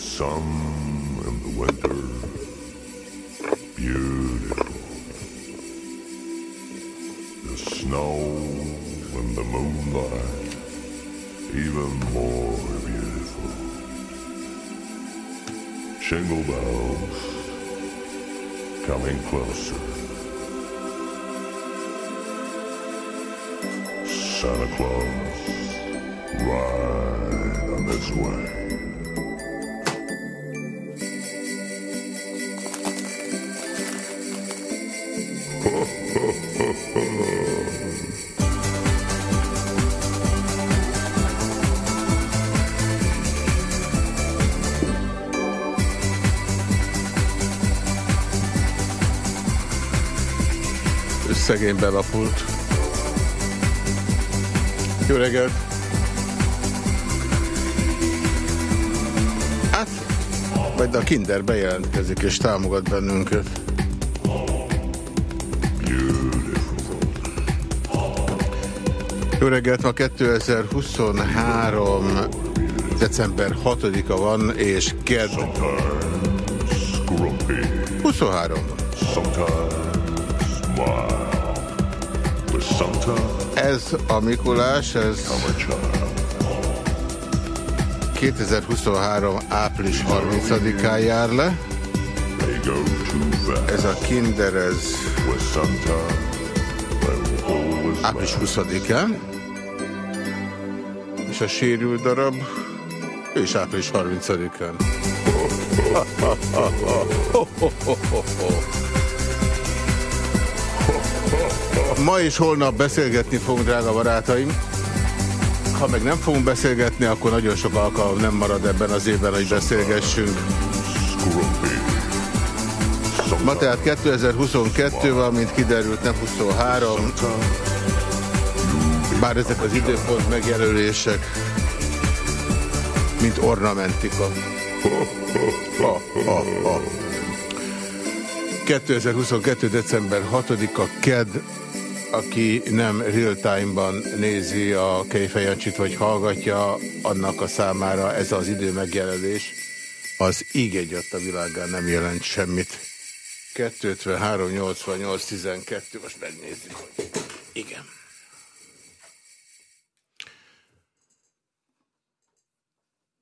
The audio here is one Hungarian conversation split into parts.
sun in the winter, beautiful. The snow and the moonlight, even more beautiful. Jingle bells coming closer. Santa Claus right on his way. Szegény belapult. Jó reggelt! Hát, majd a Kinder bejelentkezik és támogat bennünket. Jó reggelt, ma 2023 december 6-a van, és kedd 23. Ez a Mikulás, ez 2023 április 30-án jár le. Ez a Kinder, ez április 20-án. És a sérült darab, ő is április 30-án. Ma és holnap beszélgetni fogunk, drága barátaim. Ha meg nem fogunk beszélgetni, akkor nagyon sok alkalom nem marad ebben az évben, hogy beszélgessünk. Ma tehát 2022 van, mint kiderült, nem 23. Bár ezek az időpont megjelölések, mint ornamentika. Ha, ha, ha. 2022. december 6-a KED, aki nem real-time-ban nézi a Kejfejancsit, vagy hallgatja, annak a számára ez az idő megjelölés, az íg egyat a világán nem jelent semmit. 253, 88, 12, most megnézzük, igen.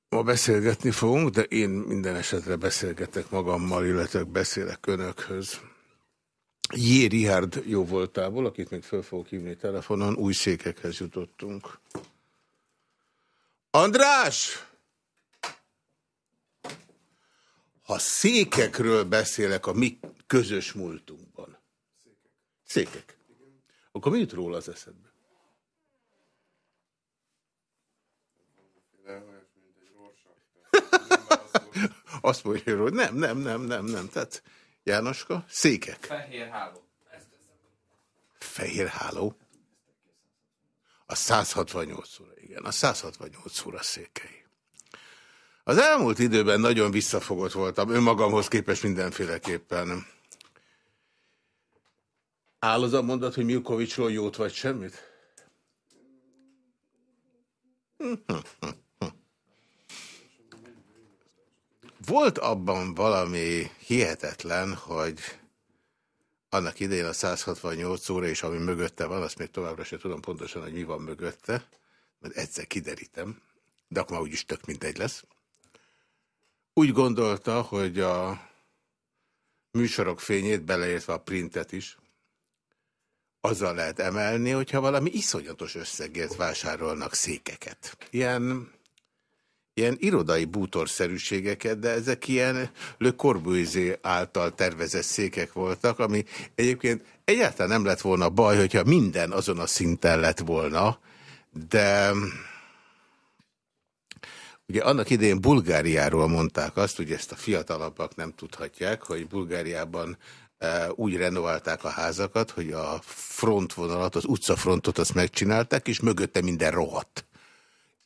Ma beszélgetni fogunk, de én minden esetre beszélgetek magammal, illetve beszélek önökhöz. J. Richard jó voltából, akit még föl fogok hívni telefonon, új székekhez jutottunk. András! Ha székekről beszélek a mi közös múltunkban. Székek. Székek. Akkor mi jut róla az eszedbe? Azt mondja, hogy nem, nem, nem, nem, nem. Tehát Jánoska, székek. Fehér háló. Fehér háló. A 168 óra, igen. A 168 óra székei. Az elmúlt időben nagyon visszafogott voltam, önmagamhoz képest mindenféleképpen. Áll az a mondat, hogy Milkovicsról jót vagy semmit? Volt abban valami hihetetlen, hogy annak idején a 168 óra, és ami mögötte van, azt még továbbra sem tudom pontosan, hogy mi van mögötte, mert egyszer kiderítem, de akkor már úgyis tök mindegy lesz. Úgy gondolta, hogy a műsorok fényét, beleértve a printet is, azzal lehet emelni, hogyha valami iszonyatos összegért vásárolnak székeket. Ilyen ilyen irodai bútorszerűségeket, de ezek ilyen Le Corbusier által tervezett székek voltak, ami egyébként egyáltalán nem lett volna baj, hogyha minden azon a szinten lett volna, de ugye annak idején Bulgáriáról mondták azt, hogy ezt a fiatalabbak nem tudhatják, hogy Bulgáriában e, úgy renoválták a házakat, hogy a frontvonalat, az utcafrontot azt megcsinálták, és mögötte minden rohadt.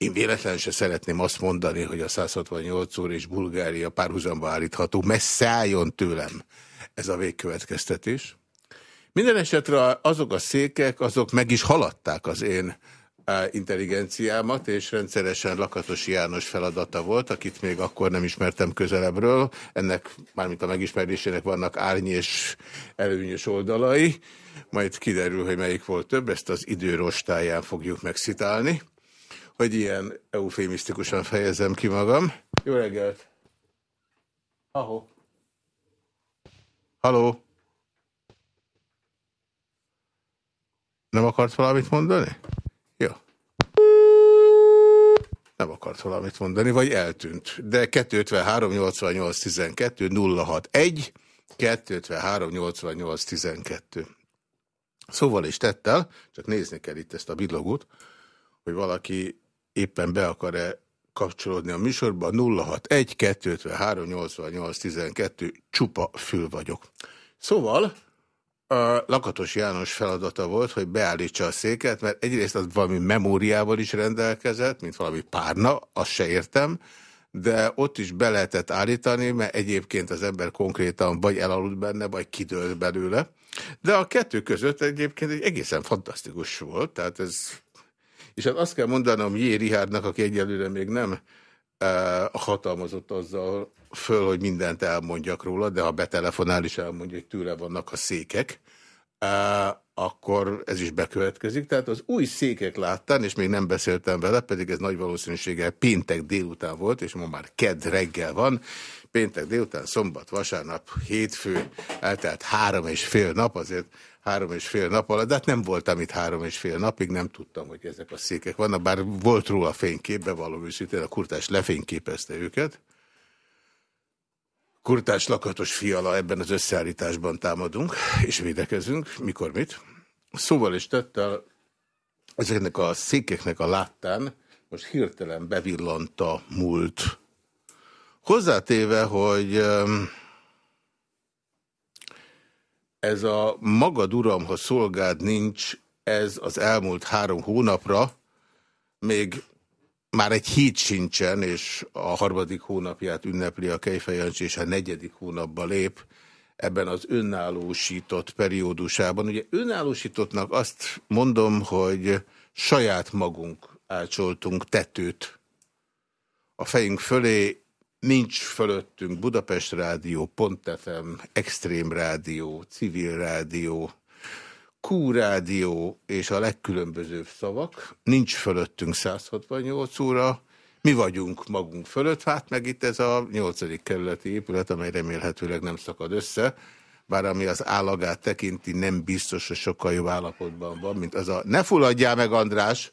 Én véletlenül se szeretném azt mondani, hogy a 168 óra és Bulgária párhuzamba állítható, messze álljon tőlem ez a végkövetkeztetés. Minden esetre azok a székek, azok meg is haladták az én intelligenciámat, és rendszeresen Lakatos János feladata volt, akit még akkor nem ismertem közelebbről. Ennek, mármint a megismerésének vannak árny és előnyös oldalai, majd kiderül, hogy melyik volt több, ezt az idő rostáján fogjuk megszitálni, hogy ilyen eufémisztikusan fejezem ki magam. Jó reggelt! Ahó! Haló! Nem akart valamit mondani? Jó. Nem akart valamit mondani, vagy eltűnt. De 253 88 12 061 253 88 12. Szóval is tettel, csak nézni kell itt ezt a billogut, hogy valaki éppen be akar-e kapcsolódni a műsorba. 061 253 88 12 csupa fül vagyok. Szóval a Lakatos János feladata volt, hogy beállítsa a széket, mert egyrészt az valami memóriával is rendelkezett, mint valami párna, azt se értem, de ott is be lehetett állítani, mert egyébként az ember konkrétan vagy elaludt benne, vagy kidőlt belőle. De a kettő között egyébként egy egészen fantasztikus volt, tehát ez... És hát azt kell mondanom J. Richardnak, aki egyelőre még nem uh, hatalmazott azzal föl, hogy mindent elmondjak róla, de ha betelefonál is elmondja, hogy tőle vannak a székek, uh, akkor ez is bekövetkezik. Tehát az új székek láttán, és még nem beszéltem vele, pedig ez nagy valószínűséggel péntek délután volt, és ma már kedd reggel van. Péntek délután, szombat, vasárnap, hétfő, eltelt három és fél nap, azért három és fél nap alatt, de hát nem voltam itt három és fél napig, nem tudtam, hogy ezek a székek vannak, bár volt róla fénykép, bevallom őszintén, a kurtás lefényképezte őket. Kurtás lakatos fiala ebben az összeállításban támadunk, és védekezünk, mikor mit. Szóval is tettel ezeknek a székeknek a láttán most hirtelen bevillant a múlt. Hozzátéve, hogy ez a magad uram, ha szolgád nincs, ez az elmúlt három hónapra még már egy hét sincsen, és a harmadik hónapját ünnepli a Kejfejancs, és a negyedik hónapba lép ebben az önállósított periódusában. Ugye önállósítottnak azt mondom, hogy saját magunk ácsoltunk tetőt a fejünk fölé, nincs fölöttünk Budapest Rádió, FM, Extrém Rádió, Civil Rádió, Q Rádió és a legkülönbözőbb szavak. Nincs fölöttünk 168 óra, mi vagyunk magunk fölött, hát meg itt ez a 8. kerületi épület, amely remélhetőleg nem szakad össze, bár ami az állagát tekinti, nem biztos, hogy sokkal jobb állapotban van, mint az a... Ne fulladjál meg, András!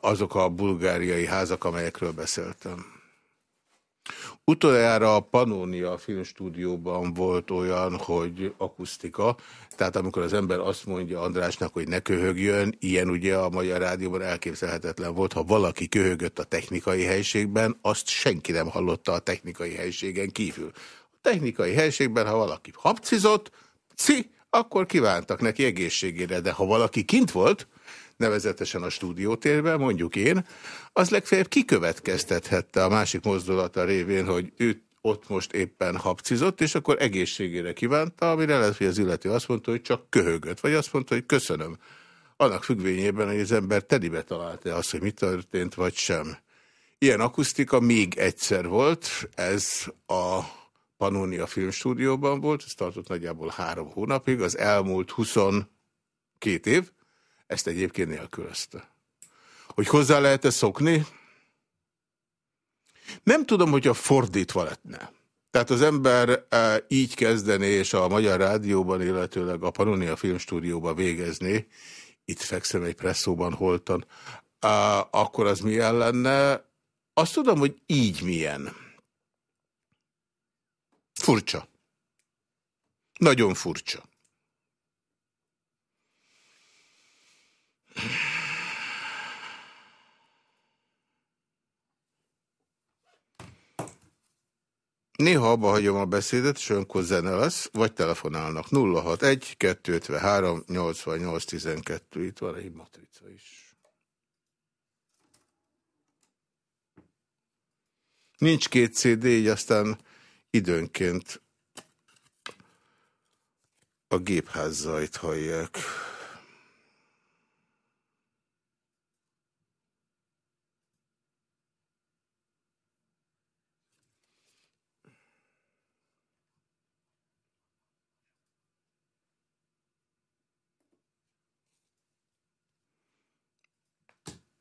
Azok a bulgáriai házak, amelyekről beszéltem. Utoljára a Panónia filmstúdióban volt olyan, hogy akusztika, tehát amikor az ember azt mondja Andrásnak, hogy ne köhögjön, ilyen ugye a Magyar Rádióban elképzelhetetlen volt, ha valaki köhögött a technikai helységben, azt senki nem hallotta a technikai helységen kívül. A technikai helységben, ha valaki hapcizott, ci, akkor kívántak neki egészségére, de ha valaki kint volt, nevezetesen a stúdiótérben, mondjuk én, az legfeljebb kikövetkeztethette a másik mozdulata révén, hogy ő ott most éppen hapcizott, és akkor egészségére kívánta, amire lehet, hogy az illető azt mondta, hogy csak köhögött, vagy azt mondta, hogy köszönöm. Annak függvényében, hogy az ember telibe találta azt, hogy mi történt, vagy sem. Ilyen akusztika még egyszer volt, ez a Pannonia Filmstúdióban volt, ez tartott nagyjából három hónapig, az elmúlt 22 év, ezt egyébként nélkülözte. Hogy hozzá lehet-e szokni? Nem tudom, hogyha fordítva lehetne. Tehát az ember e, így kezdené, és a Magyar Rádióban, illetőleg a Panonia Filmstúdióban végezni, itt fekszem egy presszóban holtan, e, akkor az milyen lenne? Azt tudom, hogy így milyen. Furcsa. Nagyon furcsa. Néha abba hagyom a beszédet, és önkor zene lesz, vagy telefonálnak. 061 253 88 12. Itt van egy matrica is. Nincs két CD, így aztán időnként a gépház zajt hallják.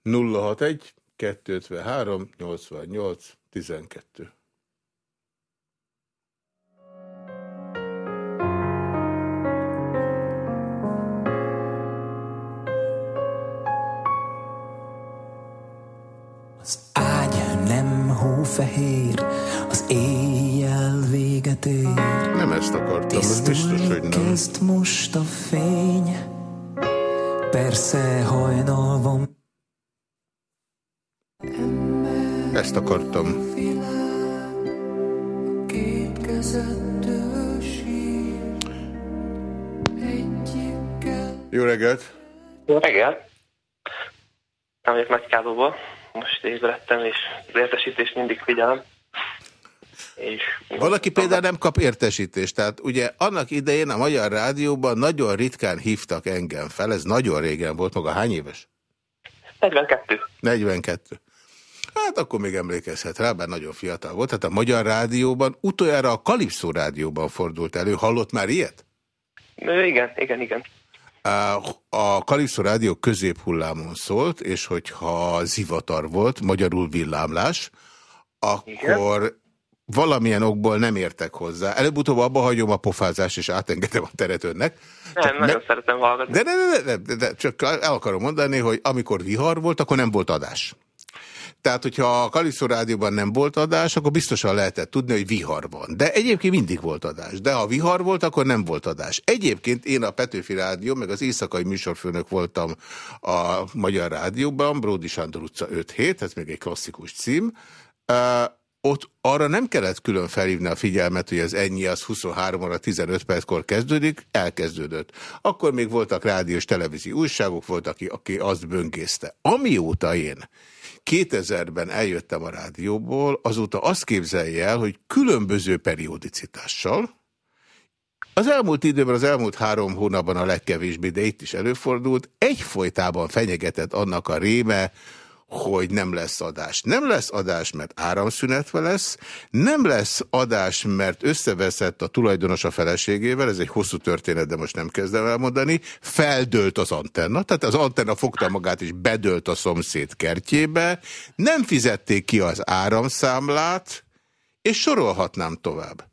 061 253 88 12 Az ágy nem hófehér, az éjjel véget ér. Nem ezt akartam, az biztos, hogy nem. Kezd most a fény, persze hajnal van. Ezt akartam. Jó reggelt! Jó reggelt! Nem vagyok Nagykádóból, most ébredtem, és az értesítést mindig figyelem. És Valaki például nem kap értesítést, tehát ugye annak idején a Magyar Rádióban nagyon ritkán hívtak engem fel, ez nagyon régen volt, maga hány éves? 42. 42. Hát akkor még emlékezhet rá, bár nagyon fiatal volt. Tehát a Magyar Rádióban, utoljára a Kalipszó Rádióban fordult elő. Hallott már ilyet? Igen, igen, igen. A Kalipszó Rádió középhullámon szólt, és hogyha zivatar volt, magyarul villámlás, akkor igen. valamilyen okból nem értek hozzá. Előbb-utóbb abba hagyom a pofázást, és átengedem a teret önnek. Nem, Csak nagyon ne... szeretem hallgatni. De, de, de, de, de, de, csak el akarom mondani, hogy amikor vihar volt, akkor nem volt adás. Tehát, hogyha a Kaliszó Rádióban nem volt adás, akkor biztosan lehetett tudni, hogy vihar van. De egyébként mindig volt adás. De ha vihar volt, akkor nem volt adás. Egyébként én a Petőfi Rádió, meg az éjszakai műsorfőnök voltam a Magyar Rádióban, Bródi Sándor utca 5-7, ez még egy klasszikus cím. Ott arra nem kellett külön felhívni a figyelmet, hogy az ennyi az 23 óra 15 perckor kezdődik, elkezdődött. Akkor még voltak rádiós televízió újságok, volt, aki, aki azt böngészte. Amióta én 2000-ben eljöttem a rádióból, azóta azt képzelje el, hogy különböző periodicitással, az elmúlt időben, az elmúlt három hónapban a legkevésbé, de itt is előfordult, egyfolytában fenyegetett annak a réme, hogy nem lesz adás. Nem lesz adás, mert áramszünetve lesz, nem lesz adás, mert összeveszett a tulajdonos a feleségével, ez egy hosszú történet, de most nem kezdem elmondani, feldőlt az antenna, tehát az antenna fogta magát és bedőlt a szomszéd kertjébe, nem fizették ki az áramszámlát, és sorolhatnám tovább.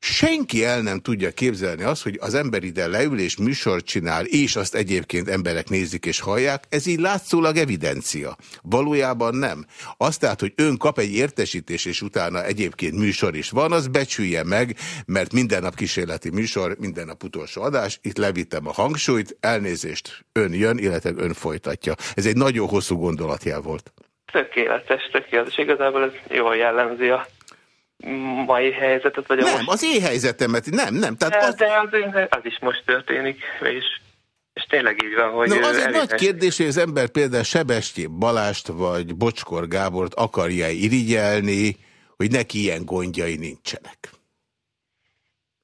Senki el nem tudja képzelni azt, hogy az ember ide leül és műsort csinál, és azt egyébként emberek nézik és hallják, ez így látszólag evidencia. Valójában nem. Azt tehát, hogy ön kap egy értesítés, és utána egyébként műsor is van, az becsülje meg, mert minden nap kísérleti műsor, minden nap utolsó adás, itt levittem a hangsúlyt, elnézést, ön jön, illetve ön folytatja. Ez egy nagyon hosszú gondolatjel volt. Tökéletes, tökéletes. Igazából ez jól jellemzi a mai helyzetet, vagy nem, most... az én helyzetemet, nem, nem. Tehát de, az... de az, az is most történik, és, és tényleg így van, hogy... No, az egy nagy kérdés, hogy az ember például Sebestyén Balást vagy Bocskor Gábort akarja irigyelni, hogy neki ilyen gondjai nincsenek.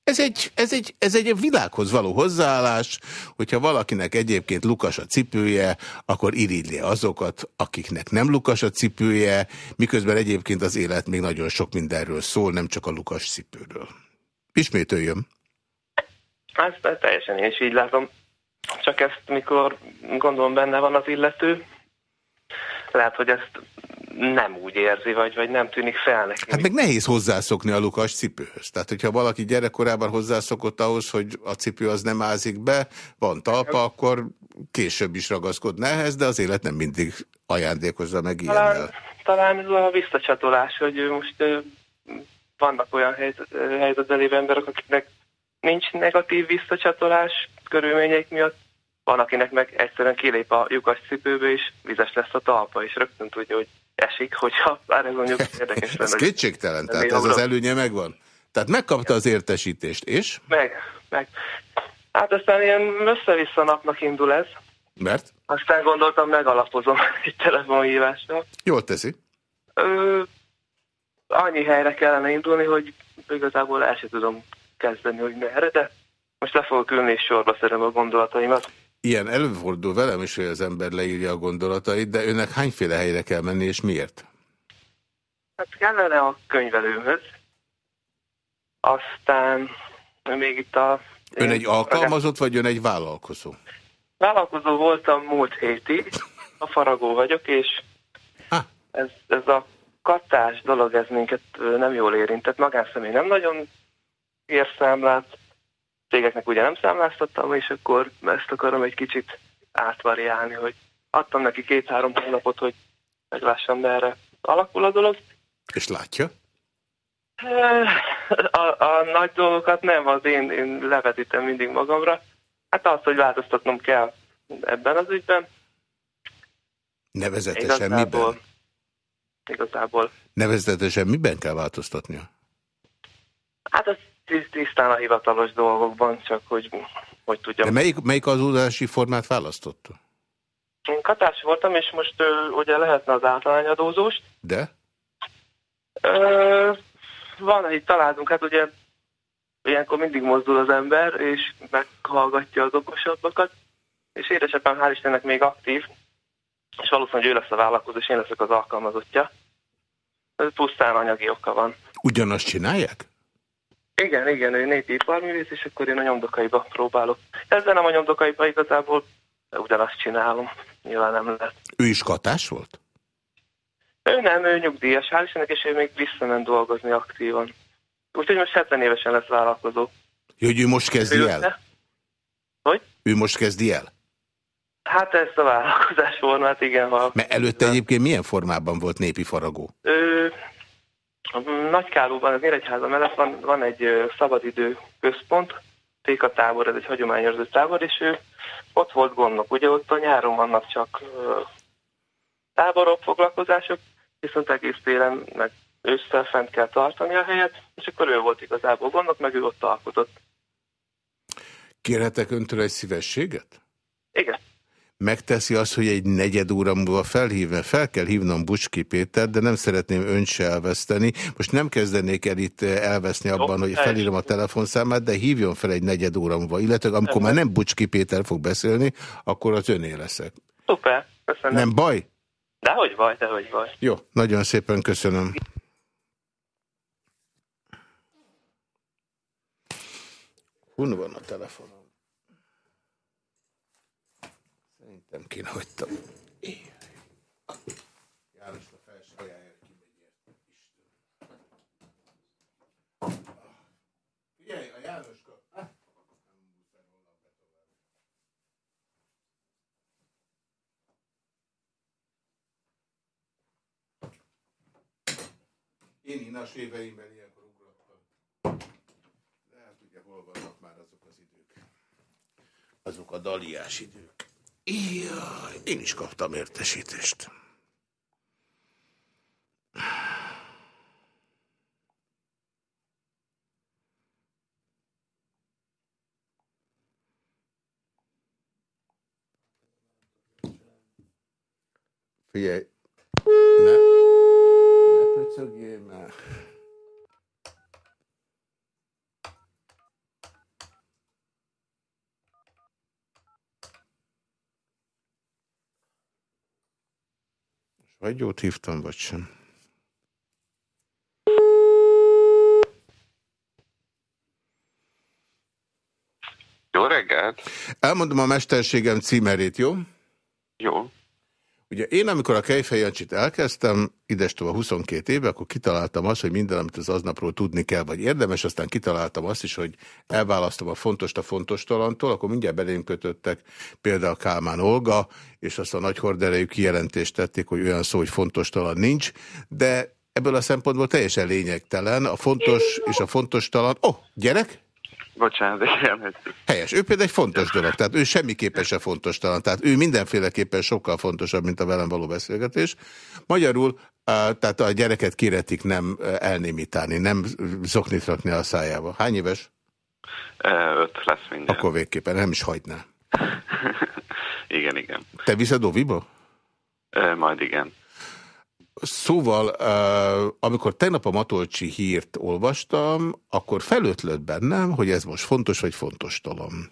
Ez egy, ez, egy, ez egy világhoz való hozzáállás, hogyha valakinek egyébként lukas a cipője, akkor irigyli azokat, akiknek nem lukas a cipője, miközben egyébként az élet még nagyon sok mindenről szól, nem csak a lukas cipőről. Ismétöljön. Ezt teljesen én is így látom. Csak ezt, mikor gondolom benne van az illető, lehet, hogy ezt nem úgy érzi, vagy, vagy nem tűnik fel neki. Hát meg nehéz hozzászokni a lukas cipőhöz. Tehát, hogyha valaki gyerekkorában hozzászokott ahhoz, hogy a cipő az nem ázik be, van talpa, akkor később is ragaszkodna ehhez, de az élet nem mindig ajándékozza meg talán, ilyennel. talán ez a visszacsatolás, hogy most vannak olyan helyzetben emberek, akiknek nincs negatív visszacsatolás körülmények miatt, van, akinek meg egyszerűen kilép a lyukas cipőbe, és vizes lesz a talpa, és rögtön tudja, hogy esik, hogyha bár ez mondjuk érdekes lenne. ez kétségtelen, tehát ez az előnye megvan. Tehát megkapta az értesítést, és? Meg, meg. Hát aztán ilyen össze-vissza napnak indul ez. Mert? Aztán gondoltam, megalapozom egy telefonhívással. Jól teszi. Ö, annyi helyre kellene indulni, hogy igazából el sem tudom kezdeni, hogy merre, de most le fogok ülni és sorba szerem a gondolataimat. Ilyen előfordul velem is, hogy az ember leírja a gondolatait, de önnek hányféle helyre kell menni, és miért? Hát kellene a könyvelőhöz. Aztán még itt a... Ön egy alkalmazott, vagy ön egy vállalkozó? Vállalkozó voltam múlt hétig, a faragó vagyok, és ez, ez a kattás dolog, ez minket nem jól érintett. Magánszemély nem nagyon ér számlát, cégeknek ugye nem számláztattam, és akkor ezt akarom egy kicsit átvariálni, hogy adtam neki két-három hónapot, hogy meglássam, merre alakul a dolog. És látja? A, a nagy dolgokat nem, az én, én levetítem mindig magamra. Hát az, hogy változtatnom kell ebben az ügyben. Nevezetesen miben? Igazából. Nevezetesen miben kell változtatnia? Hát az tiszt- tisztán a hivatalos dolgokban, csak hogy, hogy tudjam. De melyik, melyik az utazási formát választotta? Én katás voltam, és most ö, ugye lehetne az általányadózóst. De? Ö, van, itt találunk, hát ugye ilyenkor mindig mozdul az ember, és meghallgatja az okosabbakat, és édesapám hál' Istennek még aktív, és valószínűleg ő lesz a vállalkozó, és én leszek az alkalmazottja. Ez pusztán anyagi oka van. Ugyanazt csinálják? Igen, igen, ő népi iparművész, és akkor én a nyomdokaiba próbálok. Ezzel nem a nyomdokaiba igazából de ugyanazt csinálom. Nyilván nem lehet. Ő is katás volt? Ő nem, ő nyugdíjas, hál' Istennek, és ő még visszament dolgozni aktívan. Úgyhogy most 70 évesen lesz vállalkozó. Jó, hogy ő most kezdi el? Előtte- Hogy? Ő most kezdi el? Hát ezt a vállalkozásformát, igen. Ha Mert előtte egyébként milyen formában volt népi faragó? Ő, Nagykálóban, az Nyíregyháza mellett van, van egy szabadidő központ, Téka tábor, ez egy hagyományőrző tábor, és ő ott volt gondnok. Ugye ott a nyáron vannak csak táborok, foglalkozások, viszont egész télen meg ősszel fent kell tartani a helyet, és akkor ő volt igazából gondnok, meg ő ott alkotott. Kérhetek öntől egy szívességet? Igen. Megteszi azt, hogy egy negyed óra múlva felhívna, fel kell hívnom Bucski Péter, de nem szeretném önt se elveszteni. Most nem kezdenék el itt eh, elveszni abban, hogy felírom a telefonszámát, de hívjon fel egy negyed óra múlva. Illetve amikor már nem Bucski Péter fog beszélni, akkor az öné leszek. Szuper, köszönöm. Nem baj? Dehogy vagy, dehogy vagy. Jó, nagyon szépen köszönöm. Hun van a telefonom? Szerintem kéne hagytam. János a felsajálja, ki megy Figyelj, a Jánoska... Nem. Én inas éveimben ilyenkor ugrottam. De hát ugye hol vannak már azok az idők? Azok a daliás idők. Jaj, én is kaptam értesítést. Figyelj, ne, ne pöcögjél már. Vagy jót hívtam, vagy sem. Jó reggelt! Elmondom a mesterségem címerét, jó? Jó. Ugye én, amikor a Kejfej Jancsit elkezdtem, idestova 22 éve, akkor kitaláltam azt, hogy minden, amit az aznapról tudni kell, vagy érdemes, aztán kitaláltam azt is, hogy elválasztom a fontost a fontos talantól, akkor mindjárt belém kötöttek például Kálmán Olga, és azt a nagy horderejű kijelentést tették, hogy olyan szó, hogy fontos talan nincs, de ebből a szempontból teljesen lényegtelen, a fontos és a fontos talan... Oh, gyerek? Bocsánat, igen. Helyes. Ő például egy fontos dolog, tehát ő semmiképpen se fontos talán, tehát ő mindenféleképpen sokkal fontosabb, mint a velem való beszélgetés. Magyarul, tehát a gyereket kéretik nem elnémítani, nem zoknit rakni a szájába. Hány éves? Öt lesz mindjárt. Akkor végképpen nem is hagyná. Igen, igen. Te viszed Oviba? Majd igen. Szóval, amikor tegnap a Matolcsi hírt olvastam, akkor felötlött bennem, hogy ez most fontos vagy fontos talom.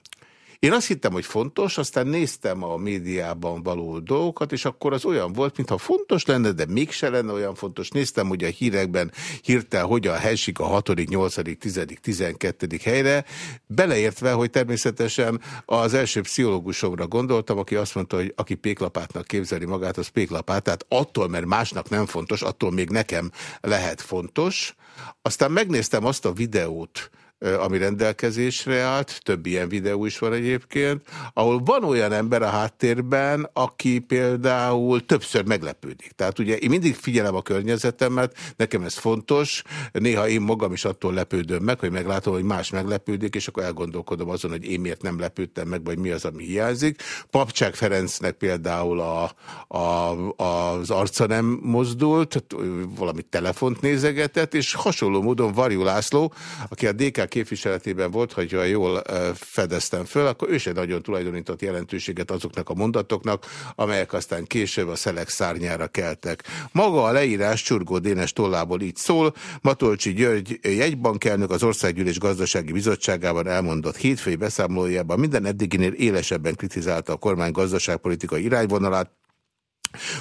Én azt hittem, hogy fontos, aztán néztem a médiában való dolgokat, és akkor az olyan volt, mintha fontos lenne, de mégse lenne olyan fontos. Néztem, hogy a hírekben hirtel hogyan hessik a 6., 8., 10., 12. helyre, beleértve, hogy természetesen az első pszichológusomra gondoltam, aki azt mondta, hogy aki péklapátnak képzeli magát, az péklapát, tehát attól, mert másnak nem fontos, attól még nekem lehet fontos. Aztán megnéztem azt a videót, ami rendelkezésre állt, több ilyen videó is van egyébként, ahol van olyan ember a háttérben, aki például többször meglepődik. Tehát ugye én mindig figyelem a környezetemet, nekem ez fontos, néha én magam is attól lepődöm meg, hogy meglátom, hogy más meglepődik, és akkor elgondolkodom azon, hogy én miért nem lepődtem meg, vagy mi az, ami hiányzik. Papcsák Ferencnek például a, a, az arca nem mozdult, valami telefont nézegetett, és hasonló módon Varjú László, aki a DK képviseletében volt, hogyha jól fedeztem föl, akkor ő sem nagyon tulajdonított jelentőséget azoknak a mondatoknak, amelyek aztán később a szelek szárnyára keltek. Maga a leírás Csurgó Dénes tollából így szól, Matolcsi György jegybankelnök az Országgyűlés Gazdasági Bizottságában elmondott hétfői beszámolójában minden eddiginél élesebben kritizálta a kormány gazdaságpolitikai irányvonalát,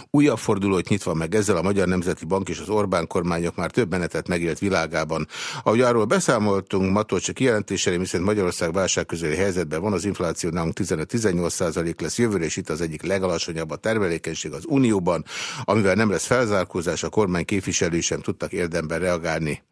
Újabb fordulót nyitva meg ezzel a Magyar Nemzeti Bank és az Orbán kormányok már több menetet megélt világában. Ahogy arról beszámoltunk, Matolcsi kijelentésére, miszerint Magyarország válság közeli helyzetben van, az infláció nálunk 15-18 lesz jövőre, és itt az egyik legalacsonyabb a termelékenység az Unióban, amivel nem lesz felzárkózás, a kormány képviselői sem tudtak érdemben reagálni.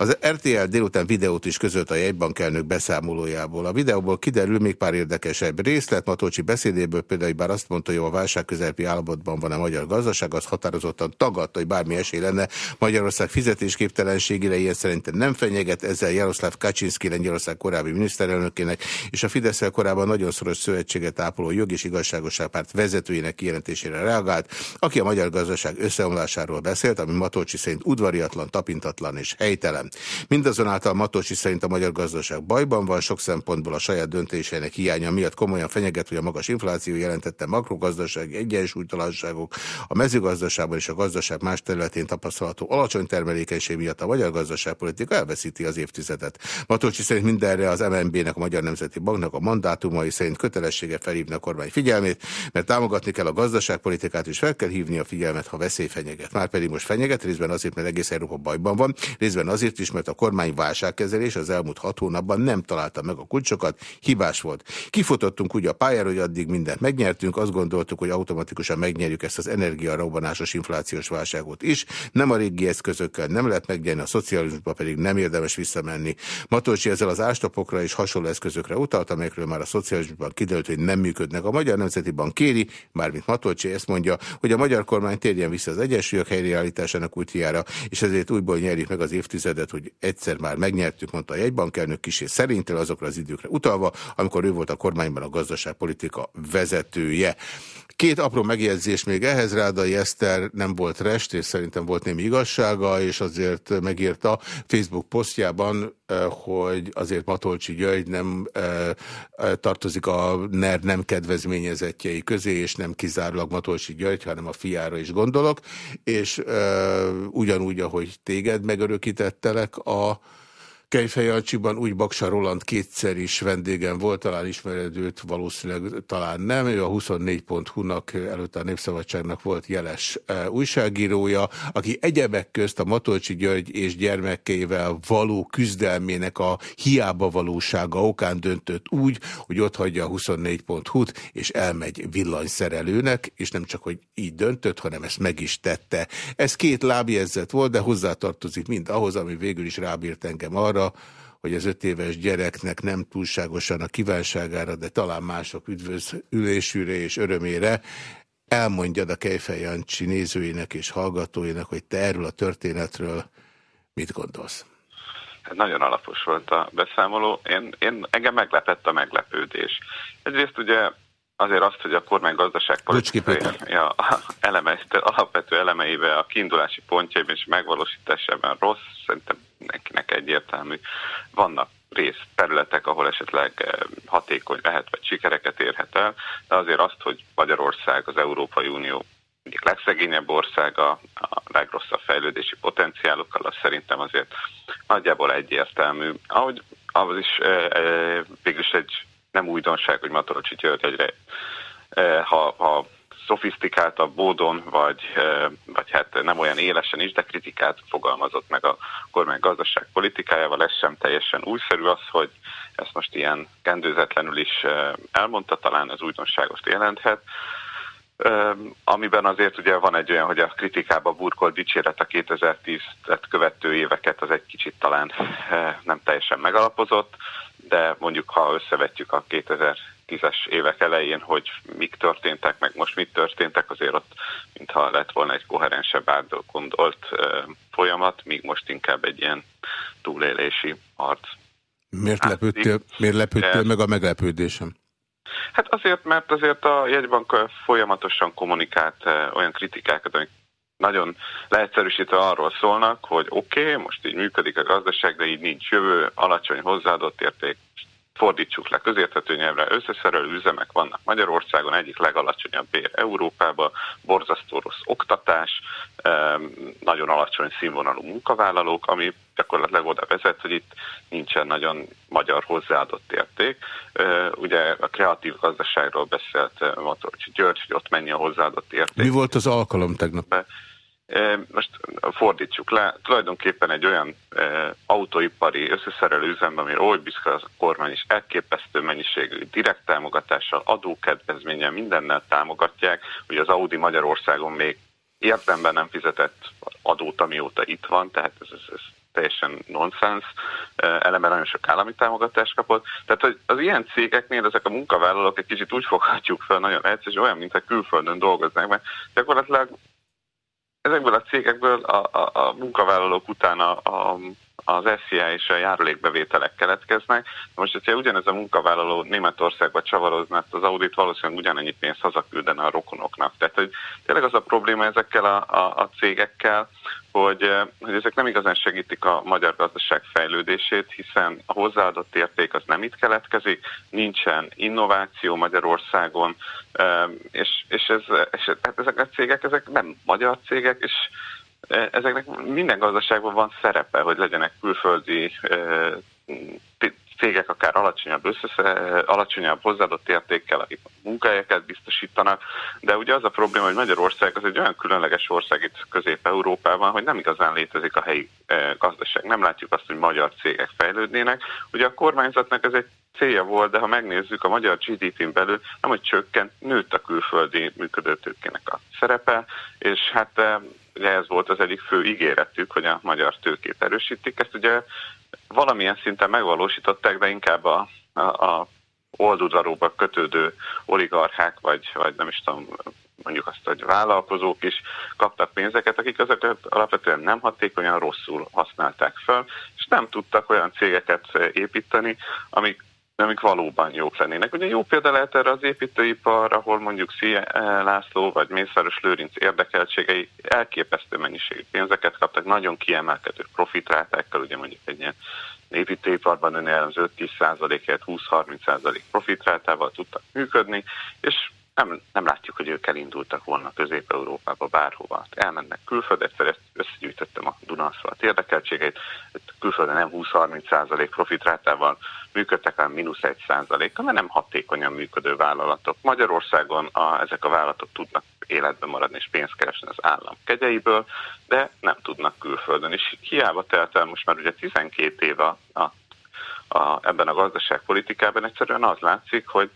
Az RTL délután videót is közölt a jegybankelnök beszámolójából. A videóból kiderül még pár érdekesebb részlet. Matolcsi beszédéből például bár azt mondta, hogy a válság közelpi állapotban van a magyar gazdaság, az határozottan tagadta, hogy bármi esély lenne Magyarország fizetésképtelenségére, ilyen szerintem nem fenyeget. Ezzel Jaroszláv Kaczynszki, Lengyelország korábbi miniszterelnökének és a fidesz korábban nagyon szoros szövetséget ápoló jog és igazságosságpárt vezetőjének kijelentésére reagált, aki a magyar gazdaság összeomlásáról beszélt, ami Matolcsi szerint udvariatlan, tapintatlan és helytelen. Mindazonáltal Matolcsi szerint a magyar gazdaság bajban van, sok szempontból a saját döntéseinek hiánya miatt komolyan fenyeget, hogy a magas infláció jelentette makrogazdasági egyensúlytalanságok, a mezőgazdaságban és a gazdaság más területén tapasztalható alacsony termelékenység miatt a magyar gazdaságpolitika elveszíti az évtizedet. Matolcsi szerint mindenre az MNB-nek, a Magyar Nemzeti Banknak a mandátumai szerint kötelessége felhívni a kormány figyelmét, mert támogatni kell a gazdaságpolitikát, és fel kell hívni a figyelmet, ha veszély fenyeget. Már pedig most fenyeget, részben azért, mert egész Európa bajban van, részben azért is, mert a kormány válságkezelés az elmúlt hat hónapban nem találta meg a kulcsokat, hibás volt. Kifutottunk úgy a pályára, hogy addig mindent megnyertünk, azt gondoltuk, hogy automatikusan megnyerjük ezt az energiarobbanásos inflációs válságot is. Nem a régi eszközökkel nem lehet megnyerni, a szocializmusba pedig nem érdemes visszamenni. Matolcsi ezzel az ástapokra és hasonló eszközökre utalt, amelyekről már a szocializmusban kiderült, hogy nem működnek. A Magyar Nemzeti Bank kéri, mármint Matolcsi ezt mondja, hogy a magyar kormány térjen vissza az egyensúlyok helyreállításának útjára, és ezért újból nyerjük meg az évtizedet, hogy egyszer már megnyertük, mondta a jegybankelnök kis és szerintel azokra az időkre utalva, amikor ő volt a kormányban a gazdaságpolitika vezetője. Két apró megjegyzés még ehhez, Rádai Eszter nem volt rest, és szerintem volt némi igazsága, és azért megírta Facebook posztjában, eh, hogy azért Matolcsi György nem e, e, tartozik a NER nem kedvezményezettjei közé, és nem kizárólag Matolcsi György, hanem a fiára is gondolok, és ugyanúgy, ahogy téged megörökítettelek a Kejfejancsiban úgy Baksa Roland kétszer is vendégem volt, talán ismered őt, valószínűleg talán nem. Ő a 24.hu-nak, előtte a Népszabadságnak volt jeles e, újságírója, aki egyebek közt a Matolcsi György és gyermekeivel való küzdelmének a hiába valósága okán döntött úgy, hogy ott hagyja a 24.hu-t, és elmegy villanyszerelőnek, és nem csak, hogy így döntött, hanem ezt meg is tette. Ez két lábjegyzet volt, de hozzátartozik mind ahhoz, ami végül is rábírt engem arra, arra, hogy az öt éves gyereknek nem túlságosan a kívánságára, de talán mások üdvözülésűre és örömére elmondjad a Kejfej Jancsi nézőinek és hallgatóinak, hogy te erről a történetről mit gondolsz? Hát nagyon alapos volt a beszámoló. Én, én engem meglepett a meglepődés. Egyrészt ugye azért azt, hogy a kormány gazdaságpolitikai ja, eleme, alapvető elemeibe, a kiindulási pontjaiban és megvalósításában rossz, szerintem mindenkinek egyértelmű. Vannak rész területek, ahol esetleg eh, hatékony lehet, vagy sikereket érhet el, de azért azt, hogy Magyarország az Európai Unió egyik legszegényebb országa, a legrosszabb fejlődési potenciálokkal, az szerintem azért nagyjából egyértelmű. Ahogy az is e, e, végülis egy nem újdonság, hogy Matorocsi György egyre, ha, ha szofisztikáltabb módon, vagy, vagy hát nem olyan élesen is, de kritikát fogalmazott meg a kormány gazdaság politikájával. Ez sem teljesen újszerű az, hogy ezt most ilyen kendőzetlenül is elmondta, talán ez újdonságost jelenthet. Amiben azért ugye van egy olyan, hogy a kritikába burkolt dicséret a 2010-et követő éveket az egy kicsit talán nem teljesen megalapozott, de mondjuk ha összevetjük a 2010-es évek elején, hogy mik történtek, meg most mit történtek, azért ott mintha lett volna egy koherensebb átgondolt folyamat, míg most inkább egy ilyen túlélési harc. Miért lepődtél, miért lepődtél meg a meglepődésem? Hát azért, mert azért a jegybank folyamatosan kommunikált olyan kritikákat, amik nagyon leegyszerűsítve arról szólnak, hogy oké, okay, most így működik a gazdaság, de így nincs jövő, alacsony hozzáadott érték, fordítsuk le közérthető nyelvre, összeszerelő üzemek vannak Magyarországon, egyik legalacsonyabb bér Európában, borzasztó rossz oktatás, nagyon alacsony színvonalú munkavállalók, ami gyakorlatilag oda vezet, hogy itt nincsen nagyon magyar hozzáadott érték. Ugye a kreatív gazdaságról beszélt Motorcsi György, hogy ott mennyi a hozzáadott érték. Mi volt az alkalom tegnap? Most fordítsuk le, tulajdonképpen egy olyan autóipari összeszerelő üzemben, amire oly büszke a kormány is elképesztő mennyiségű direkt támogatással, adókedvezménnyel, mindennel támogatják, hogy az Audi Magyarországon még érdemben nem fizetett adót, amióta itt van, tehát ez, ez, ez teljesen nonsens, eleme nagyon sok állami támogatást kapott. Tehát hogy az ilyen cégeknél ezek a munkavállalók egy kicsit úgy foghatjuk fel, nagyon egyszerű, olyan, mintha külföldön dolgoznak, mert gyakorlatilag ezekből a cégekből a, a, a munkavállalók utána a, az SZIA és a járulékbevételek keletkeznek. Most, hogyha ugyanez a munkavállaló Németországba csavarozna, az audit valószínűleg ugyanannyi pénzt hazaküldene a rokonoknak. Tehát, hogy tényleg az a probléma ezekkel a, a, a cégekkel, hogy, eh, hogy ezek nem igazán segítik a magyar gazdaság fejlődését, hiszen a hozzáadott érték az nem itt keletkezik, nincsen innováció Magyarországon, eh, és, és, ez, és hát ezek a cégek, ezek nem magyar cégek, és ezeknek minden gazdaságban van szerepe, hogy legyenek külföldi cégek akár alacsonyabb, összesze, alacsonyabb hozzáadott értékkel, akik munkahelyeket biztosítanak, de ugye az a probléma, hogy Magyarország az egy olyan különleges ország itt Közép-Európában, hogy nem igazán létezik a helyi gazdaság. Nem látjuk azt, hogy magyar cégek fejlődnének. Ugye a kormányzatnak ez egy célja volt, de ha megnézzük a magyar GDP-n belül, nem hogy csökkent, nőtt a külföldi működőtőkének a szerepe, és hát ugye ez volt az egyik fő ígéretük, hogy a magyar tőkét erősítik. Ezt ugye valamilyen szinten megvalósították, de inkább a, a, a oldudvaróba kötődő oligarchák, vagy, vagy nem is tudom, mondjuk azt, hogy vállalkozók is kaptak pénzeket, akik ezeket alapvetően nem hatékonyan rosszul használták fel, és nem tudtak olyan cégeket építeni, amik amik valóban jók lennének. Ugye jó példa lehet erre az építőipar, ahol mondjuk Szia László vagy Mészáros Lőrinc érdekeltségei elképesztő mennyiségű pénzeket kaptak, nagyon kiemelkedő profitrátákkal, ugye mondjuk egy ilyen építőiparban önél az 5-10%-et 20-30% profitrátával tudtak működni, és nem, nem látjuk, hogy ők elindultak volna Közép-Európába bárhova. Elmennek külföldre, egyszer összegyűjtöttem a Dunaszvalat érdekeltségeit, külföldön nem 20-30% profitrátával működtek, hanem mínusz 1 százalékkal, mert nem hatékonyan működő vállalatok. Magyarországon a, ezek a vállalatok tudnak életben maradni és pénzt keresni az állam kegyeiből, de nem tudnak külföldön. És hiába telt el most már ugye 12 év a, a, a, ebben a gazdaságpolitikában egyszerűen az látszik, hogy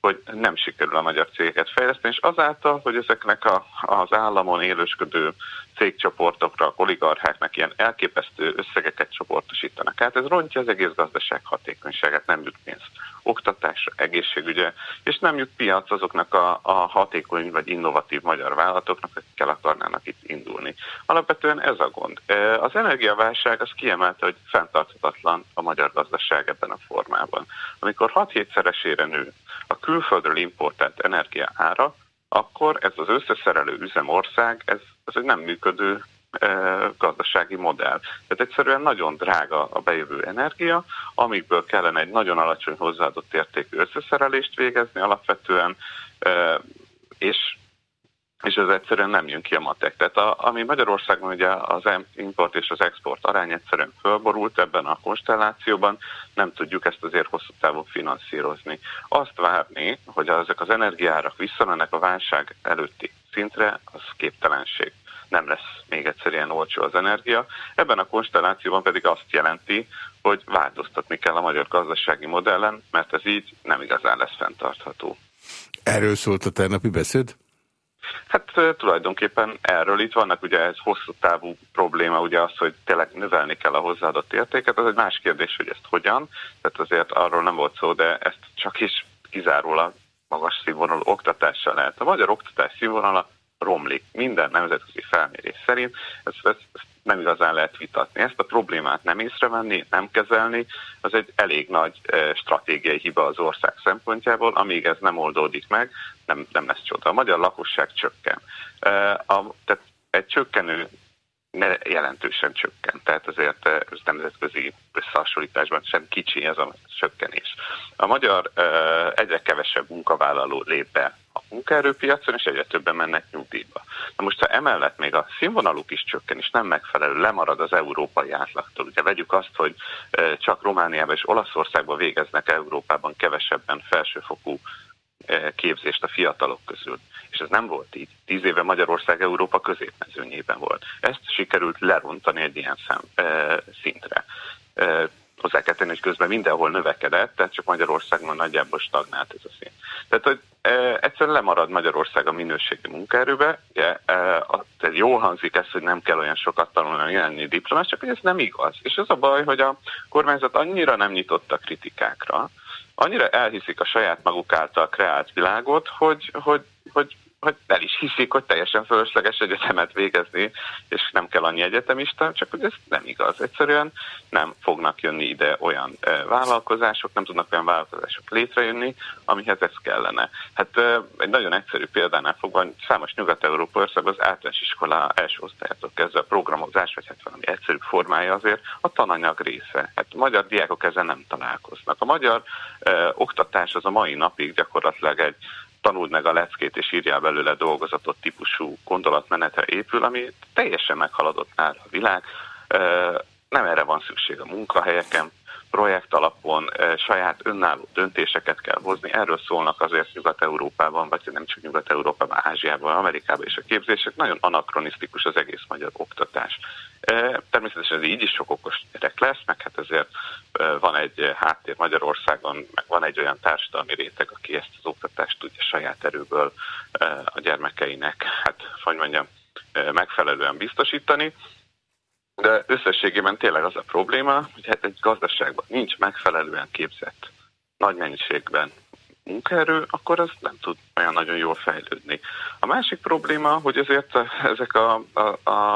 hogy nem sikerül a magyar cégeket fejleszteni, és azáltal, hogy ezeknek a, az államon élősködő cégcsoportokra, oligarcháknak ilyen elképesztő összegeket csoportosítanak át, ez rontja az egész gazdaság hatékonyságát, nem jut pénz oktatásra, egészségügye, és nem jut piac azoknak a, a hatékony vagy innovatív magyar vállalatoknak, akikkel akarnának itt indulni. Alapvetően ez a gond. Az energiaválság az kiemelte, hogy fenntarthatatlan a magyar gazdaság ebben a formában. Amikor 6-7 szeresére nő a külföldről importált energia ára, akkor ez az összeszerelő üzemország, ez, ez egy nem működő e, gazdasági modell. Tehát egyszerűen nagyon drága a bejövő energia, amikből kellene egy nagyon alacsony hozzáadott értékű összeszerelést végezni alapvetően, e, és és ez egyszerűen nem jön ki a matek. Tehát a, ami Magyarországon ugye az import és az export arány egyszerűen fölborult ebben a konstellációban, nem tudjuk ezt azért hosszú távon finanszírozni. Azt várni, hogy ezek az energiárak visszamennek a válság előtti szintre, az képtelenség. Nem lesz még egyszer ilyen olcsó az energia. Ebben a konstellációban pedig azt jelenti, hogy változtatni kell a magyar gazdasági modellen, mert ez így nem igazán lesz fenntartható. Erről szólt a tegnapi beszéd? Hát tulajdonképpen erről itt vannak, ugye ez hosszú távú probléma, ugye az, hogy tényleg növelni kell a hozzáadott értéket, az egy más kérdés, hogy ezt hogyan, tehát azért arról nem volt szó, de ezt csak is kizárólag magas színvonalú oktatással lehet. A magyar oktatás színvonala romlik minden nemzetközi felmérés szerint, ezt, ezt, ezt nem igazán lehet vitatni. Ezt a problémát nem észrevenni, nem kezelni, az egy elég nagy stratégiai hiba az ország szempontjából, amíg ez nem oldódik meg, nem, nem lesz csoda. A magyar lakosság csökken. A, tehát egy csökkenő ne jelentősen csökken. Tehát azért ez nemzetközi összehasonlításban sem kicsi ez a csökkenés. A magyar egyre kevesebb munkavállaló lép be munkaerőpiacon, és egyre többen mennek nyugdíjba. Na most, ha emellett még a színvonaluk is csökken, és nem megfelelő, lemarad az európai átlagtól. Ugye vegyük azt, hogy csak Romániában és Olaszországban végeznek Európában kevesebben felsőfokú képzést a fiatalok közül. És ez nem volt így. Tíz éve Magyarország Európa középmezőnyében volt. Ezt sikerült lerontani egy ilyen szám, szintre. Hozzá kell tenni, hogy közben mindenhol növekedett, tehát csak Magyarországon nagyjából stagnált ez a szint. Tehát, hogy e, egyszerűen lemarad Magyarország a minőségi munkaerőbe, ugye, e, tehát jól hangzik ez, hogy nem kell olyan sokat tanulni, jelenni diplomás, csak hogy ez nem igaz. És az a baj, hogy a kormányzat annyira nem nyitott a kritikákra, annyira elhiszik a saját maguk által kreált világot, hogy, hogy, hogy hogy el is hiszik, hogy teljesen fölösleges egyetemet végezni, és nem kell annyi egyetemista, csak hogy ez nem igaz. Egyszerűen nem fognak jönni ide olyan vállalkozások, nem tudnak olyan vállalkozások létrejönni, amihez ez kellene. Hát egy nagyon egyszerű példánál fogva, számos nyugat-európai ország az általános iskola első osztályától kezdve a programozás, vagy hát valami egyszerű formája azért a tananyag része. Hát a magyar diákok ezzel nem találkoznak. A magyar eh, oktatás az a mai napig gyakorlatilag egy tanuld meg a leckét és írjál belőle dolgozatot típusú gondolatmenetre épül, ami teljesen meghaladott már a világ. Nem erre van szükség a munkahelyeken, projekt alapon saját önálló döntéseket kell hozni. Erről szólnak azért Nyugat-Európában, vagy nem csak Nyugat-Európában, Ázsiában, Amerikában és a képzések. Nagyon anakronisztikus az egész magyar oktatás. Természetesen ez így is sok okos gyerek lesz, meg hát ezért van egy háttér Magyarországon, meg van egy olyan társadalmi réteg, aki ezt az oktatást tudja saját erőből a gyermekeinek, hát hogy mondjam, megfelelően biztosítani. De összességében tényleg az a probléma, hogy hát egy gazdaságban nincs megfelelően képzett nagy mennyiségben munkaerő, akkor az nem tud olyan nagyon jól fejlődni. A másik probléma, hogy ezért ezek a, a, a,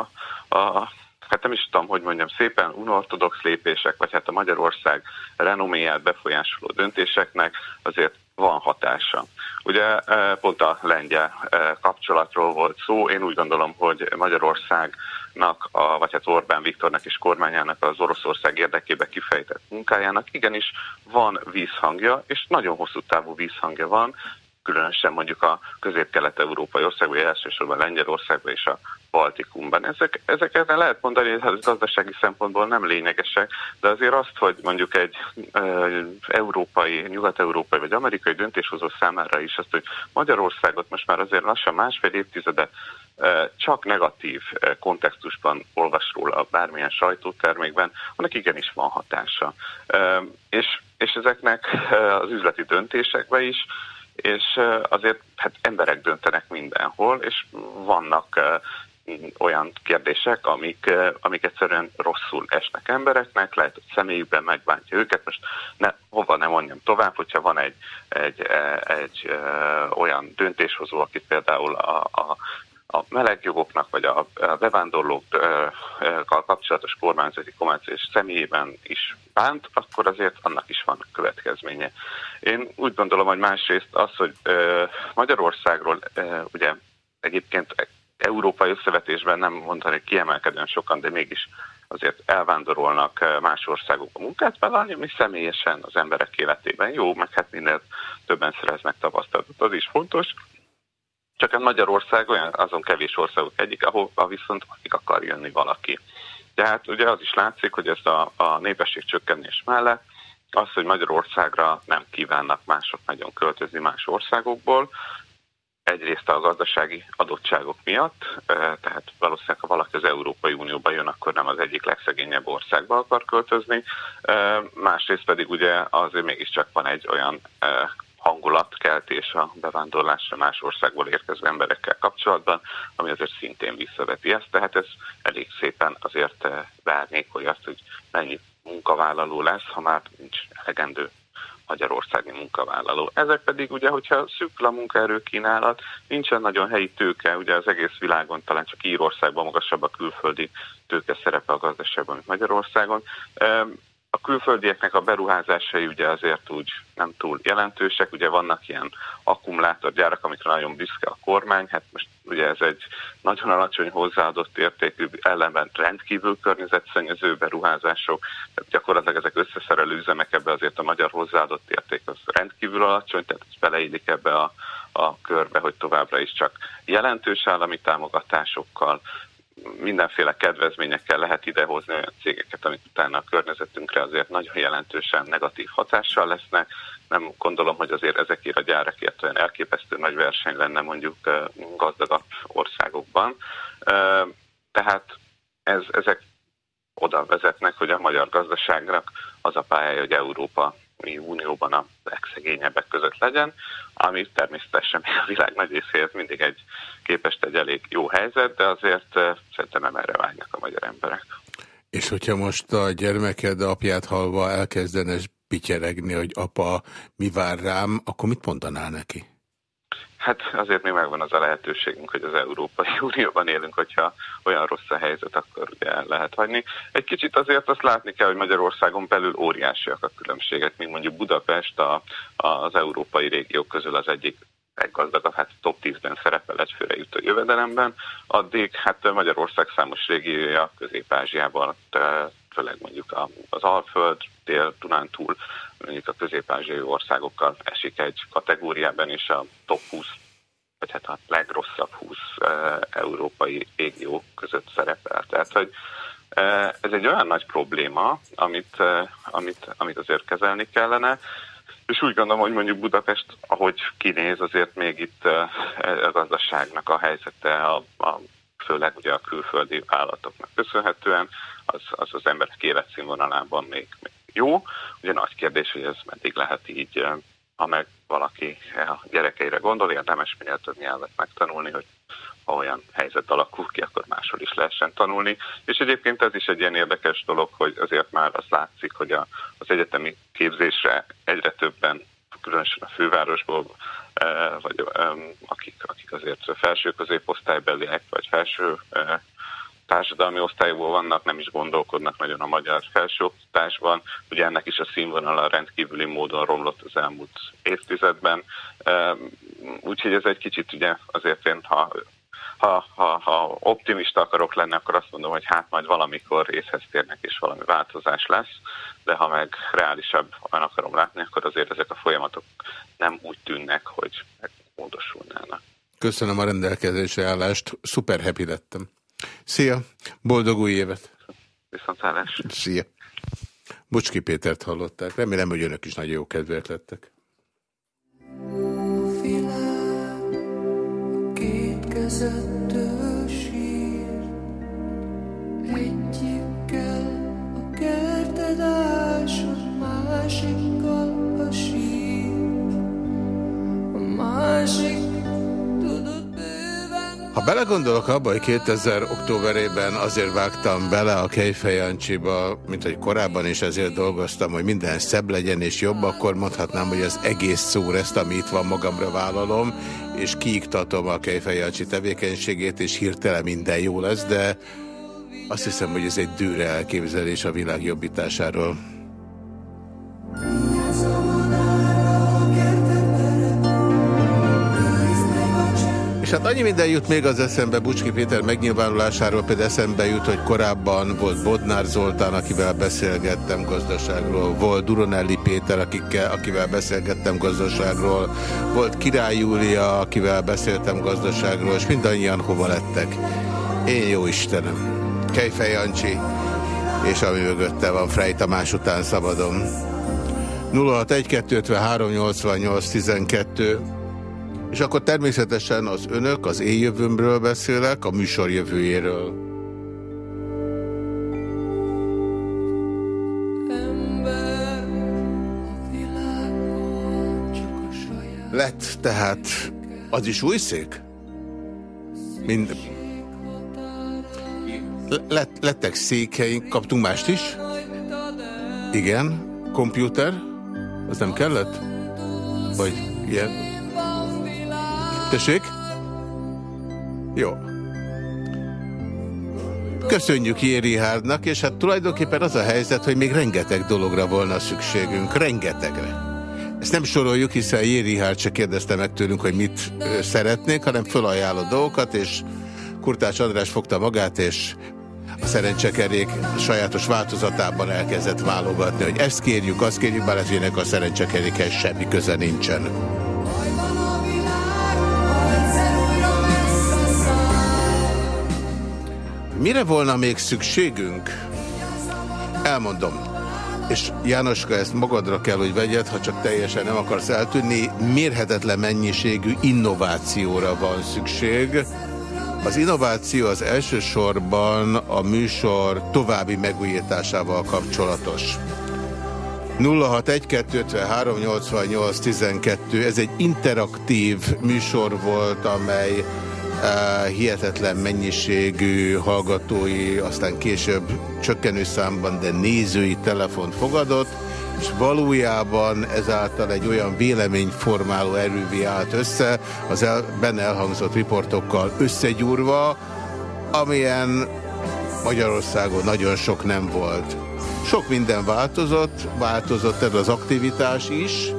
a hát nem is tudom, hogy mondjam, szépen unortodox lépések, vagy hát a Magyarország renoméját befolyásoló döntéseknek azért van hatása. Ugye e, pont a lengyel e, kapcsolatról volt szó. Én úgy gondolom, hogy Magyarországnak, a, vagy hát Orbán Viktornak és kormányának az Oroszország érdekébe kifejtett munkájának igenis van vízhangja, és nagyon hosszú távú vízhangja van, különösen mondjuk a közép-kelet-európai országban, elsősorban Lengyelországban és a Baltikumban. Ezek, ezeket lehet mondani, hogy ez gazdasági szempontból nem lényegesek, de azért azt, hogy mondjuk egy e, európai, nyugat-európai vagy amerikai döntéshozó számára is azt, hogy Magyarországot most már azért lassan másfél évtizede e, csak negatív kontextusban olvas róla bármilyen sajtótermékben, annak igenis van hatása. E, és, és ezeknek az üzleti döntésekbe is és azért hát emberek döntenek mindenhol, és vannak olyan kérdések, amik, amik egyszerűen rosszul esnek embereknek, lehet, hogy személyükben megbántja őket. Most ne, hova nem mondjam tovább, hogyha van egy, egy, egy, egy olyan döntéshozó, akit például a, a a melegjogoknak, vagy a bevándorlókkal kapcsolatos kormányzati kommunikációs személyében is bánt, akkor azért annak is van következménye. Én úgy gondolom, hogy másrészt az, hogy Magyarországról ugye egyébként európai összevetésben nem mondani kiemelkedően sokan, de mégis azért elvándorolnak más országokba munkát vállalni, ami személyesen az emberek életében jó, meg hát minél többen szereznek tapasztalatot, az is fontos. Csak Magyarország olyan azon kevés országok egyik, ahova viszont alig akar jönni valaki. Tehát ugye az is látszik, hogy ez a, a népesség csökkenés mellett az, hogy Magyarországra nem kívánnak mások nagyon költözni más országokból, egyrészt a gazdasági adottságok miatt, tehát valószínűleg ha valaki az Európai Unióba jön, akkor nem az egyik legszegényebb országba akar költözni, másrészt pedig ugye azért mégiscsak van egy olyan hangulatkeltés a bevándorlásra más országból érkező emberekkel kapcsolatban, ami azért szintén visszaveti ezt, tehát ez elég szépen azért beárnyékolja azt, hogy mennyi munkavállaló lesz, ha már nincs elegendő magyarországi munkavállaló. Ezek pedig ugye, hogyha szűk a munkaerő kínálat, nincsen nagyon helyi tőke, ugye az egész világon talán csak Írországban magasabb a külföldi tőke szerepe a gazdaságban, mint Magyarországon. A külföldieknek a beruházásai ugye azért úgy nem túl jelentősek, ugye vannak ilyen akkumulátorgyárak, amikre nagyon büszke a kormány, hát most ugye ez egy nagyon alacsony hozzáadott értékű ellenben rendkívül környezetszennyező beruházások, tehát gyakorlatilag ezek összeszerelő üzemek ebbe azért a magyar hozzáadott érték az rendkívül alacsony, tehát ez beleillik ebbe a, a körbe, hogy továbbra is csak jelentős állami támogatásokkal, mindenféle kedvezményekkel lehet idehozni olyan cégeket, amik utána a környezetünkre azért nagyon jelentősen negatív hatással lesznek. Nem gondolom, hogy azért ezekért a gyárakért olyan elképesztő nagy verseny lenne mondjuk gazdagabb országokban. Tehát ez, ezek oda vezetnek, hogy a magyar gazdaságnak az a pályája, hogy Európa Unióban a legszegényebbek között legyen, ami természetesen a világ nagy részéhez mindig egy képest egy elég jó helyzet, de azért eh, szerintem nem erre vágynak a magyar emberek. És hogyha most a gyermeked apját halva elkezdene pityeregni, hogy apa, mi vár rám, akkor mit mondanál neki? Hát azért még megvan az a lehetőségünk, hogy az Európai Unióban élünk, hogyha olyan rossz a helyzet, akkor ugye el lehet hagyni. Egy kicsit azért azt látni kell, hogy Magyarországon belül óriásiak a különbségek, mint mondjuk Budapest a, az európai régiók közül az egyik leggazdagabb, hát top 10-ben szerepel egy főre jutó jövedelemben, addig hát Magyarország számos régiója Közép-Ázsiában, főleg mondjuk az Alföld, Dél-Dunántúl, mondjuk a közép-ázsiai országokkal esik egy kategóriában is a top 20 vagy hát a legrosszabb 20 e, európai régió között szerepel. Tehát, hogy e, ez egy olyan nagy probléma, amit, e, amit, amit azért kezelni kellene, és úgy gondolom, hogy mondjuk Budapest, ahogy kinéz, azért még itt a gazdaságnak a helyzete, a, a, főleg ugye a külföldi vállalatoknak köszönhetően, az az, az emberek életszínvonalában még, még jó. Ugye nagy kérdés, hogy ez meddig lehet így, ha meg valaki a gyerekeire gondol, érdemes minél több nyelvet megtanulni, hogy ha olyan helyzet alakul ki, akkor máshol is lehessen tanulni. És egyébként ez is egy ilyen érdekes dolog, hogy azért már az látszik, hogy a, az egyetemi képzésre egyre többen, különösen a fővárosból, vagy akik, akik azért felső középosztálybeliek, vagy felső társadalmi osztályból vannak, nem is gondolkodnak nagyon a magyar felsőoktatásban. Ugye ennek is a színvonala rendkívüli módon romlott az elmúlt évtizedben. Úgyhogy ez egy kicsit ugye azért én, ha ha, ha, ha optimista akarok lenni, akkor azt mondom, hogy hát majd valamikor részhez térnek és valami változás lesz, de ha meg reálisabb olyan akarom látni, akkor azért ezek a folyamatok nem úgy tűnnek, hogy megmódosulnának. Köszönöm a rendelkezésre állást, szuper happy lettem. Szia! Boldog új évet! Viszontlátás! Szia! Bocski Pétert hallották. Remélem, hogy önök is nagyon jó kedvért lettek. két kezettől sír, egyikkel a kerted ásod, másikkal a sír, a másik ha belegondolok abba, hogy 2000 októberében azért vágtam bele a Kejfejancsiba, mint hogy korábban is ezért dolgoztam, hogy minden szebb legyen és jobb, akkor mondhatnám, hogy az egész szó ezt, ami itt van, magamra vállalom, és kiiktatom a Kejfejancsi tevékenységét, és hirtelen minden jó lesz, de azt hiszem, hogy ez egy dűre elképzelés a világ jobbításáról. Hát annyi minden jut még az eszembe Bucski Péter megnyilvánulásáról, például eszembe jut, hogy korábban volt Bodnár Zoltán, akivel beszélgettem gazdaságról, volt Duronelli Péter, akikkel, akivel beszélgettem gazdaságról, volt Király Júlia, akivel beszéltem gazdaságról, és mindannyian hova lettek. Én jó Istenem. Kejfej Jancsi, és ami mögötte van Frey Tamás után szabadon. 061-253-88-12 és akkor természetesen az önök, az én jövőmről beszélek, a műsor jövőjéről. Lett tehát az is új szék? Mind... Lett, lettek székeink, kaptunk mást is? Igen, komputer? Az nem kellett? Vagy ilyen? Tessék? Jó. Köszönjük Jéri és hát tulajdonképpen az a helyzet, hogy még rengeteg dologra volna szükségünk, rengetegre. Ezt nem soroljuk, hiszen Jéri Hárd se kérdezte meg tőlünk, hogy mit szeretnénk, hanem fölajánló dolgokat, és Kurtás András fogta magát, és a szerencsekerék sajátos változatában elkezdett válogatni, hogy ezt kérjük, azt kérjük, bár ez a szerencsekerékhez semmi köze nincsen. Mire volna még szükségünk? Elmondom. És Jánoska, ezt magadra kell, hogy vegyed, ha csak teljesen nem akarsz eltűnni. Mérhetetlen mennyiségű innovációra van szükség. Az innováció az elsősorban a műsor további megújításával kapcsolatos. 061-253-88-12. Ez egy interaktív műsor volt, amely hihetetlen mennyiségű hallgatói, aztán később csökkenő számban, de nézői telefont fogadott, és valójában ezáltal egy olyan véleményformáló erővé állt össze, az el, benne elhangzott riportokkal összegyúrva, amilyen Magyarországon nagyon sok nem volt. Sok minden változott, változott ez az aktivitás is,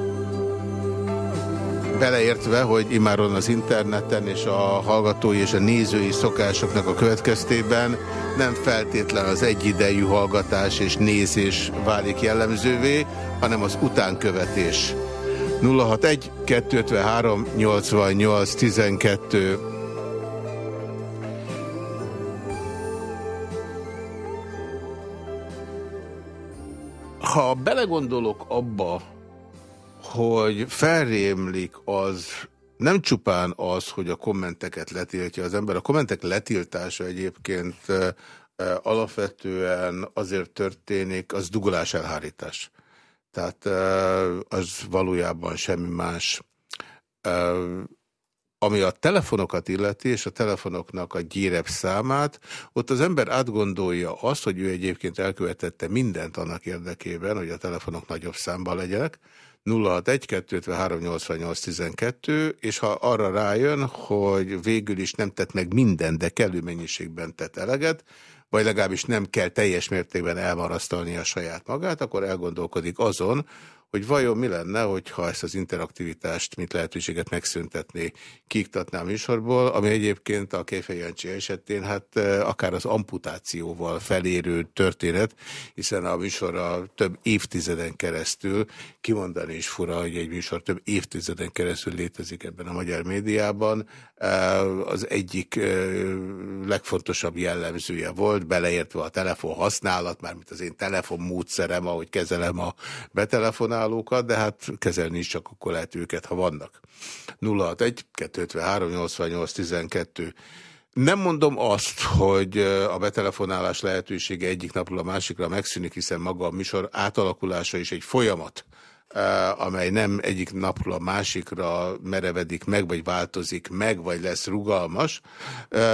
beleértve, hogy imáron az interneten és a hallgatói és a nézői szokásoknak a következtében nem feltétlen az egyidejű hallgatás és nézés válik jellemzővé, hanem az utánkövetés. 061 253 88 12 Ha belegondolok abba, hogy felrémlik az nem csupán az, hogy a kommenteket letiltja az ember. A kommentek letiltása egyébként alapvetően azért történik, az dugolás elhárítás. Tehát az valójában semmi más. Ami a telefonokat illeti, és a telefonoknak a gyérebb számát, ott az ember átgondolja azt, hogy ő egyébként elkövetette mindent annak érdekében, hogy a telefonok nagyobb számban legyenek, 061-253-88-12, és ha arra rájön, hogy végül is nem tett meg minden, de kellő mennyiségben tett eleget, vagy legalábbis nem kell teljes mértékben elmarasztalni a saját magát, akkor elgondolkodik azon, hogy vajon mi lenne, hogyha ezt az interaktivitást, mint lehetőséget megszüntetné, kiiktatná a műsorból, ami egyébként a Kejfej esetén hát akár az amputációval felérő történet, hiszen a műsorra több évtizeden keresztül, kimondani is fura, hogy egy műsor több évtizeden keresztül létezik ebben a magyar médiában, az egyik legfontosabb jellemzője volt, beleértve a telefon használat, mármint az én telefon módszerem, ahogy kezelem a betelefonál, kiválókat, de hát kezelni is csak akkor lehet őket, ha vannak. 061 253 88 12 nem mondom azt, hogy a betelefonálás lehetősége egyik napról a másikra megszűnik, hiszen maga a műsor átalakulása is egy folyamat, amely nem egyik napról a másikra merevedik meg, vagy változik meg, vagy lesz rugalmas.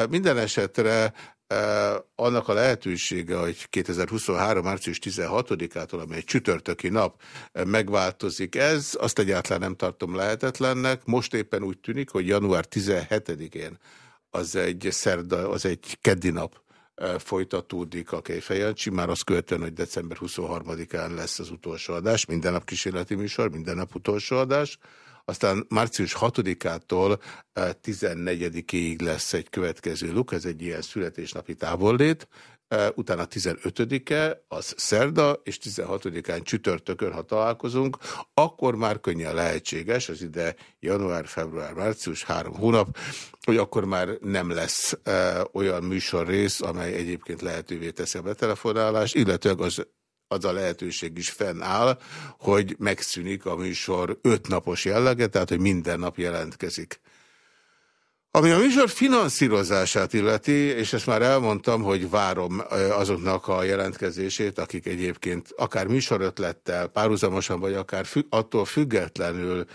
Minden esetre annak a lehetősége, hogy 2023. március 16-ától, amely egy csütörtöki nap megváltozik ez, azt egyáltalán nem tartom lehetetlennek. Most éppen úgy tűnik, hogy január 17-én az egy szerda, az egy keddi nap folytatódik a Kejfejancsi, már azt követően, hogy december 23-án lesz az utolsó adás, minden nap kísérleti műsor, minden nap utolsó adás, aztán március 6-ától 14-ig lesz egy következő luk, ez egy ilyen születésnapi távollét, utána 15-e, az szerda, és 16-án csütörtökön, ha találkozunk, akkor már könnyen lehetséges, az ide január, február, március, három hónap, hogy akkor már nem lesz e, olyan műsorrész, amely egyébként lehetővé teszi a betelefonálást, illetve az az a lehetőség is fennáll, hogy megszűnik a műsor öt napos jellege, tehát hogy minden nap jelentkezik. Ami a műsor finanszírozását illeti, és ezt már elmondtam, hogy várom azoknak a jelentkezését, akik egyébként akár műsorötlettel, párhuzamosan, vagy akár függ, attól függetlenül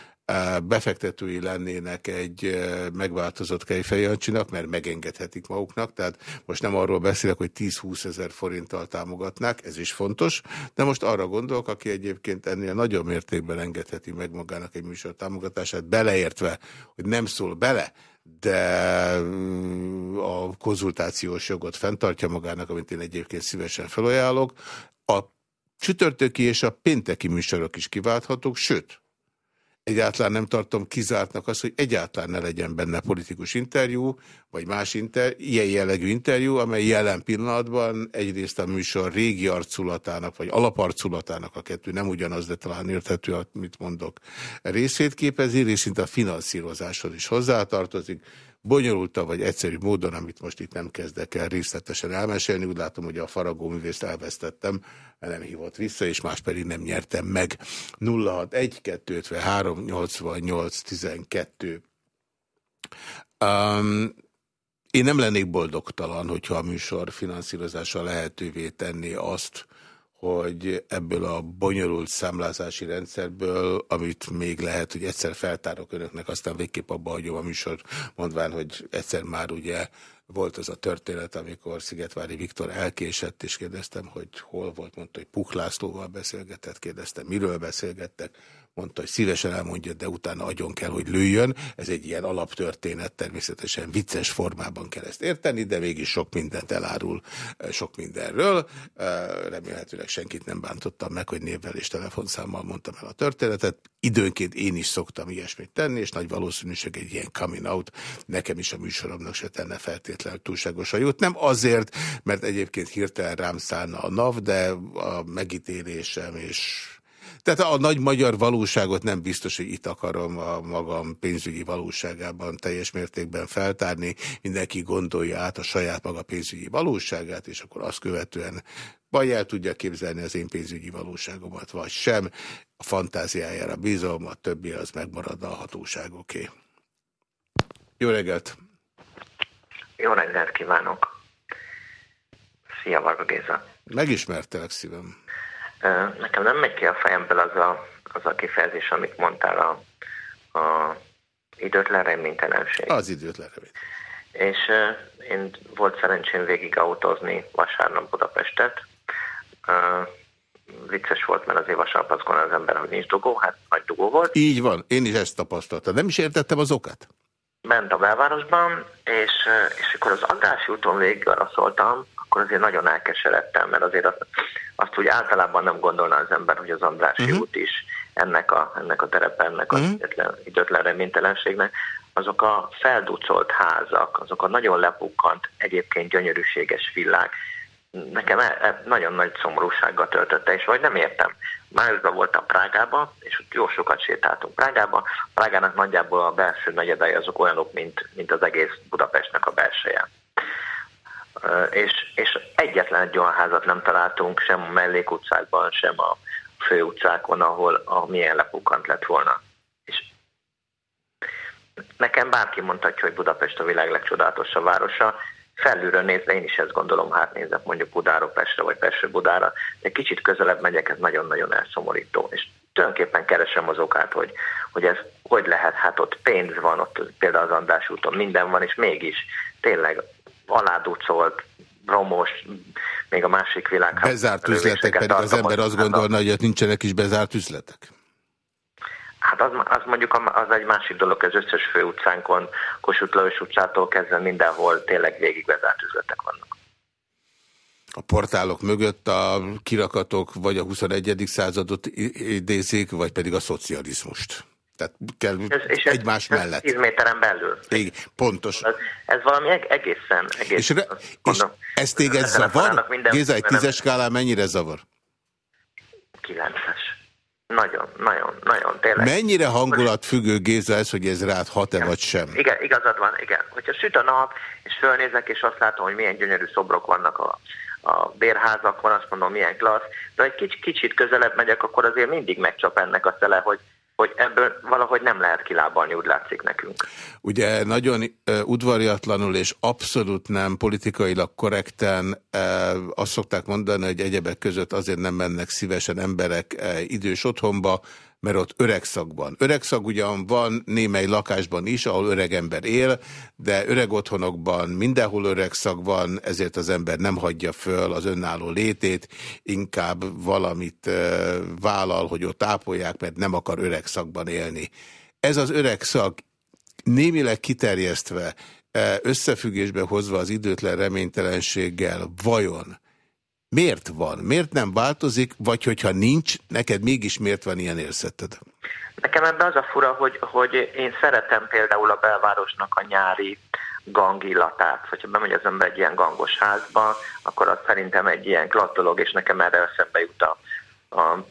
befektetői lennének egy megváltozott kejfejancsinak, mert megengedhetik maguknak, tehát most nem arról beszélek, hogy 10-20 ezer forinttal támogatnák, ez is fontos, de most arra gondolok, aki egyébként ennél nagyobb mértékben engedheti meg magának egy műsor támogatását, beleértve, hogy nem szól bele, de mm, a konzultációs jogot fenntartja magának, amit én egyébként szívesen felajánlok. A csütörtöki és a pénteki műsorok is kiválthatók, sőt, egyáltalán nem tartom kizártnak azt, hogy egyáltalán ne legyen benne politikus interjú, vagy más inter, ilyen jellegű interjú, amely jelen pillanatban egyrészt a műsor régi arculatának, vagy alaparculatának a kettő, nem ugyanaz, de talán érthető, amit mondok, részét képezi, részint a finanszírozáshoz is hozzátartozik bonyolultabb vagy egyszerű módon, amit most itt nem kezdek el részletesen elmesélni. Úgy látom, hogy a faragó művészt elvesztettem, nem hívott vissza, és más pedig nem nyertem meg. 061 253 88 12 um, én nem lennék boldogtalan, hogyha a műsor finanszírozása lehetővé tenni azt, hogy ebből a bonyolult számlázási rendszerből, amit még lehet, hogy egyszer feltárok önöknek, aztán végképp abba hagyom a műsor, mondván, hogy egyszer már ugye volt az a történet, amikor Szigetvári Viktor elkésett, és kérdeztem, hogy hol volt, mondta, hogy Puklászlóval beszélgetett, kérdeztem, miről beszélgettek, mondta, hogy szívesen elmondja, de utána agyon kell, hogy lőjön. Ez egy ilyen alaptörténet, természetesen vicces formában kell ezt érteni, de mégis sok mindent elárul eh, sok mindenről. Eh, remélhetőleg senkit nem bántottam meg, hogy névvel és telefonszámmal mondtam el a történetet. Időnként én is szoktam ilyesmit tenni, és nagy valószínűség egy ilyen coming out nekem is a műsoromnak se tenne feltétlenül túlságosan jót. Nem azért, mert egyébként hirtelen rám szállna a NAV, de a megítélésem és tehát a nagy magyar valóságot nem biztos, hogy itt akarom a magam pénzügyi valóságában teljes mértékben feltárni. Mindenki gondolja át a saját maga pénzügyi valóságát, és akkor azt követően vagy el tudja képzelni az én pénzügyi valóságomat, vagy sem. A fantáziájára bízom, a többi az megmarad a hatóságoké. Jó reggelt! Jó reggelt kívánok! Szia, Varga Géza! Megismertelek szívem. Nekem nem megy ki a fejemből az a, az a kifejezés, amit mondtál, a, a időtlen reménytelenség. Az időtlen reménytelenség. És uh, én volt szerencsém végig autózni vasárnap Budapestet. Uh, vicces volt, mert azért vasárnap azt az ember, hogy nincs dugó, hát nagy dugó volt. Így van, én is ezt tapasztaltam. Nem is értettem az okát? Ment a belvárosban, és, és akkor az Andrási úton végig arra szóltam, akkor azért nagyon elkeseredtem, mert azért azt, azt úgy általában nem gondolná az ember, hogy az Andrási uh-huh. út is ennek a, ennek a terepe, ennek uh-huh. az mhm. időtlen, időtlen reménytelenségnek, azok a felducolt házak, azok a nagyon lepukkant, egyébként gyönyörűséges villák, nekem e, e, nagyon nagy szomorúsággal töltötte, és vagy nem értem. Májusban voltam Prágában, és ott jó sokat sétáltunk Prágába. Prágának nagyjából a belső negyedei azok olyanok, mint, mint az egész Budapestnek a belseje és, és egyetlen egy olyan házat nem találtunk, sem a mellékutcákban, sem a főutcákon, ahol a milyen lepukant lett volna. És nekem bárki mondhatja, hogy Budapest a világ legcsodálatosabb városa, felülről nézve én is ezt gondolom, hát nézek mondjuk Budáról Pestre, vagy Pestre Budára, de kicsit közelebb megyek, ez nagyon-nagyon elszomorító. És tulajdonképpen keresem az okát, hogy, hogy ez hogy lehet, hát ott pénz van, ott például az András úton minden van, és mégis tényleg aláducolt, romos, még a másik világ. Bezárt üzletek, pedig az ember azt gondolna, hogy ott nincsenek is bezárt üzletek. Hát az, az mondjuk az egy másik dolog, az összes főutcánkon, Kossuth Lajos utcától kezdve mindenhol tényleg végig bezárt üzletek vannak. A portálok mögött a kirakatok vagy a 21. századot idézik, vagy pedig a szocializmust? Tehát kell és, és egymás ez, mellett. 10 méteren belül. Igen, pontos. Ez, ez valami egészen, egészen és, re, és ez téged zavar? Géza, egy tízes skálán mennyire zavar? Kilences. Nagyon, nagyon, nagyon, tényleg. Mennyire hangulatfüggő Géza ez, hogy ez rád hat-e vagy sem? Igen, igazad van, igen. Hogyha süt a nap, és fölnézek, és azt látom, hogy milyen gyönyörű szobrok vannak a, a bérházakon, azt mondom, milyen klassz, de egy kicsit, kicsit közelebb megyek, akkor azért mindig megcsap ennek a szele, hogy hogy ebből valahogy nem lehet kilábalni, úgy látszik nekünk. Ugye nagyon udvariatlanul és abszolút nem politikailag korrekten azt szokták mondani, hogy egyebek között azért nem mennek szívesen emberek idős otthonba, mert ott öregszakban. Öregszak ugyan van némely lakásban is, ahol öreg ember él, de öreg otthonokban mindenhol öregszak van, ezért az ember nem hagyja föl az önálló létét, inkább valamit vállal, hogy ott ápolják, mert nem akar öregszakban élni. Ez az öregszak némileg kiterjesztve, összefüggésbe hozva az időtlen reménytelenséggel, vajon Miért van? Miért nem változik? Vagy hogyha nincs, neked mégis miért van ilyen érzeted? Nekem ebben az a fura, hogy, hogy én szeretem például a belvárosnak a nyári gangillatát. Hogyha bemegy az ember egy ilyen gangos házba, akkor az szerintem egy ilyen klassz dolog, és nekem erre eszembe jut a, a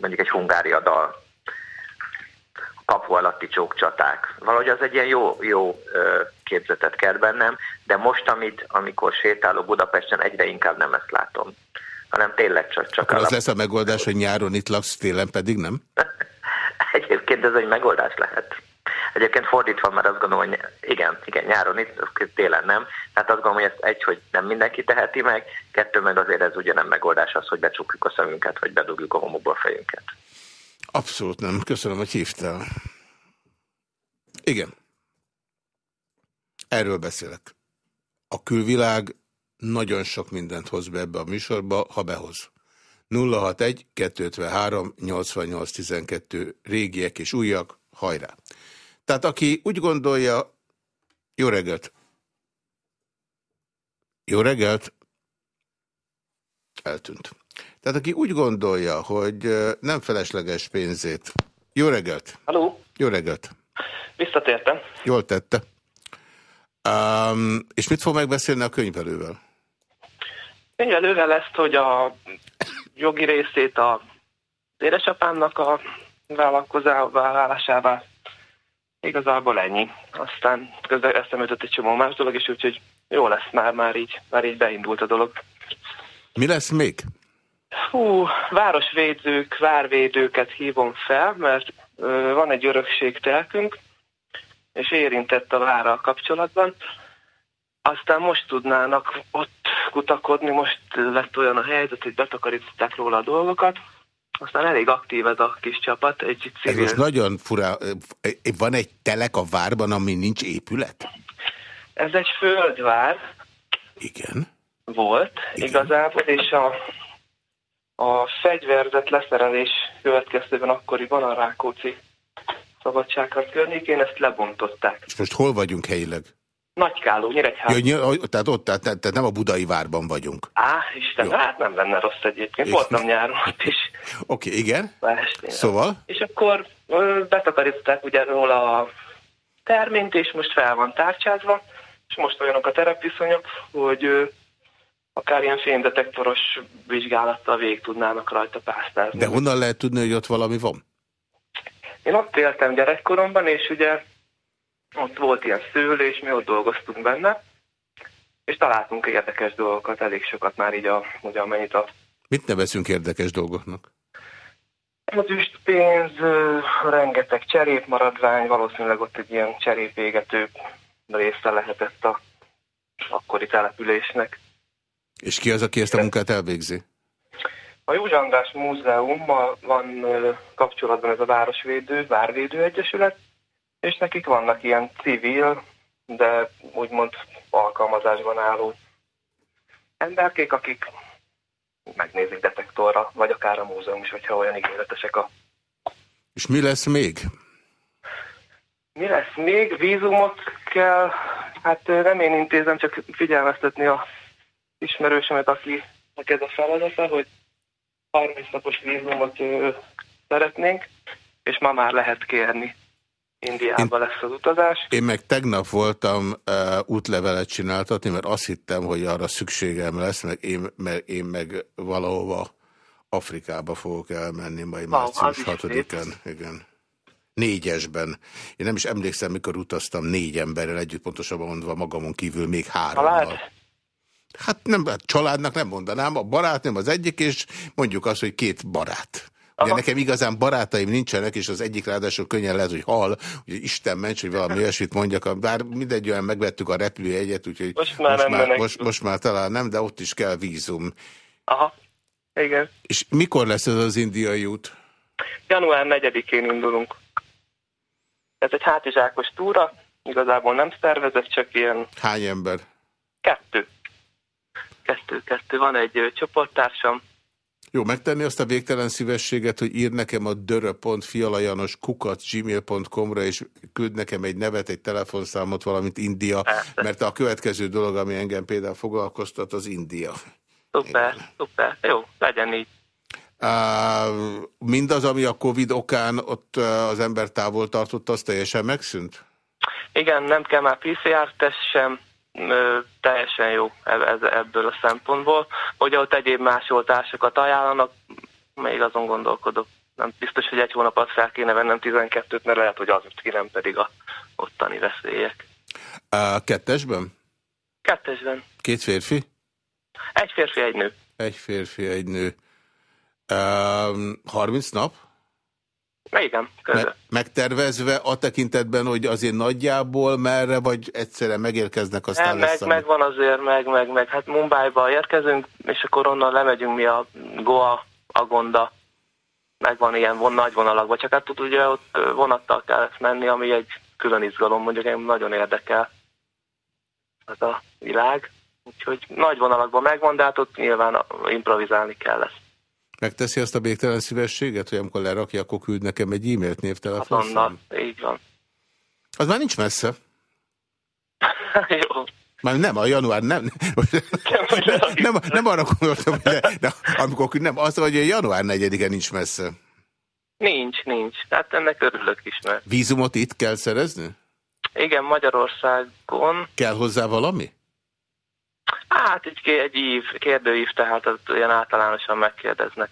mondjuk egy hungária dal kapu alatti csókcsaták. Valahogy az egy ilyen jó, jó képzetet kell bennem, de most, amit, amikor sétálok Budapesten, egyre inkább nem ezt látom, hanem tényleg csak... csak Akkor az lesz a megoldás, hogy nyáron itt laksz, télen pedig nem? Egyébként ez egy megoldás lehet. Egyébként fordítva, mert azt gondolom, hogy igen, igen, nyáron itt, télen nem. Tehát azt gondolom, hogy ezt egy, hogy nem mindenki teheti meg, kettő meg azért ez ugye nem megoldás az, hogy becsukjuk a szemünket, vagy bedugjuk a homokba a fejünket. Abszolút nem. Köszönöm, hogy hívtál. Igen. Erről beszélek. A külvilág nagyon sok mindent hoz be ebbe a műsorba, ha behoz. 061 253 88 12 régiek és újak, hajrá! Tehát aki úgy gondolja, jó reggelt! Jó reggelt! Eltűnt. Tehát aki úgy gondolja, hogy nem felesleges pénzét. Jó reggelt! Halló! Jó reggelt! Visszatértem. Jól tette. Um, és mit fog megbeszélni a könyvelővel? Könyvelővel ezt, hogy a jogi részét a édesapámnak a vállalkozásává igazából ennyi. Aztán közben eszembe egy csomó más dolog, és úgyhogy jó lesz már, már így, már így beindult a dolog. Mi lesz még? Hú, városvédők, várvédőket hívom fel, mert ö, van egy örökségtelkünk, és érintett a várral kapcsolatban. Aztán most tudnának ott kutakodni, most lett olyan a helyzet, hogy betakarították róla a dolgokat. Aztán elég aktív ez a kis csapat. Egy civil... Ez most nagyon fura. Van egy telek a várban, ami nincs épület? Ez egy földvár. Igen. Volt Igen. igazából, és a a fegyverzet leszerelés következtében akkoriban a Rákóczi szabadságharc környékén ezt lebontották. És most hol vagyunk helyileg? Nagykáló, Nyíregyháza. Ja, tehát ott, tehát, tehát nem a budai várban vagyunk. Á, Isten, Jó. hát nem lenne rossz egyébként. És... Voltam nyáron ott is. Oké, okay, igen. Szóval? És akkor betakarították ugye róla a terményt, és most fel van tárcsázva, és most olyanok a terepviszonyok, hogy akár ilyen fénydetektoros vizsgálattal végig tudnának rajta pásztázni. De honnan lehet tudni, hogy ott valami van? Én ott éltem gyerekkoromban, és ugye ott volt ilyen szőlő, és mi ott dolgoztunk benne, és találtunk érdekes dolgokat, elég sokat már így, a, ugye amennyit a... Mit nevezünk érdekes dolgoknak? Az üstpénz, rengeteg cserépmaradvány, valószínűleg ott egy ilyen cserépégető része lehetett a akkori településnek. És ki az, aki ezt a munkát elvégzi? A József András Múzeummal van kapcsolatban ez a Városvédő, Várvédő Egyesület, és nekik vannak ilyen civil, de úgymond alkalmazásban álló emberkék, akik megnézik detektorra, vagy akár a múzeum is, hogyha olyan ígéretesek a... És mi lesz még? Mi lesz még? Vízumot kell, hát nem én intézem, csak figyelmeztetni a ismerősömet, aki ez a feladata, hogy 30 napos vízumot szeretnénk, és ma már lehet kérni. Indiába én, lesz az utazás. Én meg tegnap voltam uh, útlevelet csináltatni, mert azt hittem, hogy arra szükségem lesz, meg én, mert én meg valahova Afrikába fogok elmenni majd wow, március 6-án. Igen. Négyesben. Én nem is emlékszem, mikor utaztam négy emberrel együtt, pontosabban mondva magamon kívül még hárommal. Hát nem, hát családnak nem mondanám, a barát nem az egyik, és mondjuk azt, hogy két barát. Ugye nekem igazán barátaim nincsenek, és az egyik ráadásul könnyen lehet, hogy hal, hogy Isten ments, hogy valami olyasmit mondjak, bár mindegy olyan megvettük a repülőjegyet, úgyhogy most már, most, már, most, most már talán nem, de ott is kell vízum. Aha, igen. És mikor lesz ez az indiai út? Január 4-én indulunk. Ez egy hátizsákos túra, igazából nem szervezett, csak ilyen... Hány ember? Kettő. Kettő, kettő. Van egy csoporttársam, jó, megtenni azt a végtelen szívességet, hogy ír nekem a dörö.fialajanos kukat gmail.com-ra, és küld nekem egy nevet, egy telefonszámot, valamint India, mert a következő dolog, ami engem például foglalkoztat, az India. Szuper, Igen. szuper. Jó, legyen így. Uh, mindaz, ami a Covid okán ott az ember távol tartott, az teljesen megszűnt? Igen, nem kell már PCR-test sem, teljesen jó ebből a szempontból. Hogy ott egyéb másoltásokat ajánlanak, még azon gondolkodok. Nem biztos, hogy egy hónap alatt fel kéne vennem 12-t, mert lehet, hogy az ki nem pedig a ottani veszélyek. A kettesben? Kettesben. Két férfi? Egy férfi, egy nő. Egy férfi, egy nő. Um, 30 nap? Igen, Me megtervezve a tekintetben, hogy azért nagyjából merre, vagy egyszerűen megérkeznek, aztán Nem, lesz meg, meg van azért, meg, meg, meg. Hát Mumbai-ba érkezünk, és akkor onnan lemegyünk mi a Goa, Agonda, meg van ilyen von, nagy vonalakban, csak hát ugye ott vonattal kell menni, ami egy külön izgalom, mondjuk én nagyon érdekel ez a világ. Úgyhogy nagy vonalakban megvan, de hát ott nyilván improvizálni kell lesz. Megteszi azt a végtelen szívességet, hogy amikor lerakja, akkor küld nekem egy e-mailt névtelefonszám? Hát így van. Az már nincs messze. Jó. Már nem, a január nem. Nem, nem, nem arra gondoltam, hogy de, amikor nem, az, hogy a január 4-e nincs messze. Nincs, nincs. Hát ennek örülök is, mert... Vízumot itt kell szerezni? Igen, Magyarországon. Kell hozzá valami? Hát egy, egy ív, kérdőív, tehát az olyan általánosan megkérdeznek.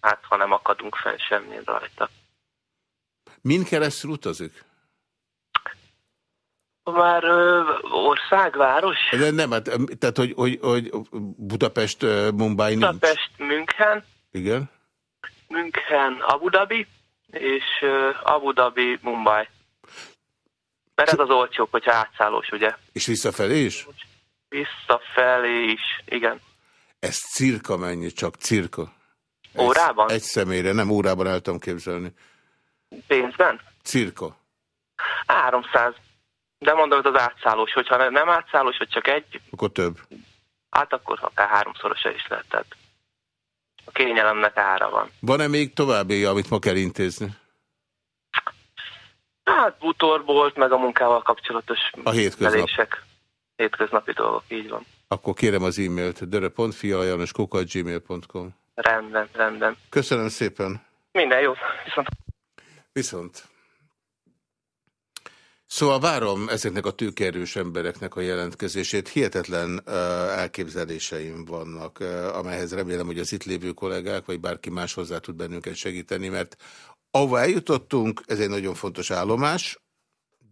Hát, ha nem akadunk fel semmi rajta. Min keresztül utazik? Már ö, ország, város? De nem, hát, tehát hogy, hogy, hogy Budapest, Mumbai nincs. Budapest, München. Igen. München, Abu Dhabi, és Abu Dhabi, Mumbai. Mert ez az olcsóbb, hogyha átszállós, ugye? És visszafelé is? Visszafelé is, igen. Ez cirka mennyi, csak cirka? Ez órában? Egy személyre, nem órában el tudom képzelni. Pénzben? Cirka. 300. De mondom, hogy az átszállós, hogyha nem átszállós, hogy csak egy... Akkor több. Hát akkor akár háromszorosa is lehet, tehát a kényelemnek ára van. Van-e még további, amit ma kell intézni? Hát bútorbolt, meg a munkával kapcsolatos a hétköznap. Hétköznapi dolgok, így van. Akkor kérem az e-mailt, dörö.fialajanoskukat.gmail.com Rendben, rendben. Köszönöm szépen. Minden jó. Viszont. Viszont. Szóval várom ezeknek a tőkerős embereknek a jelentkezését. Hihetetlen uh, elképzeléseim vannak, uh, amelyhez remélem, hogy az itt lévő kollégák, vagy bárki más hozzá tud bennünket segíteni, mert ahova eljutottunk, ez egy nagyon fontos állomás,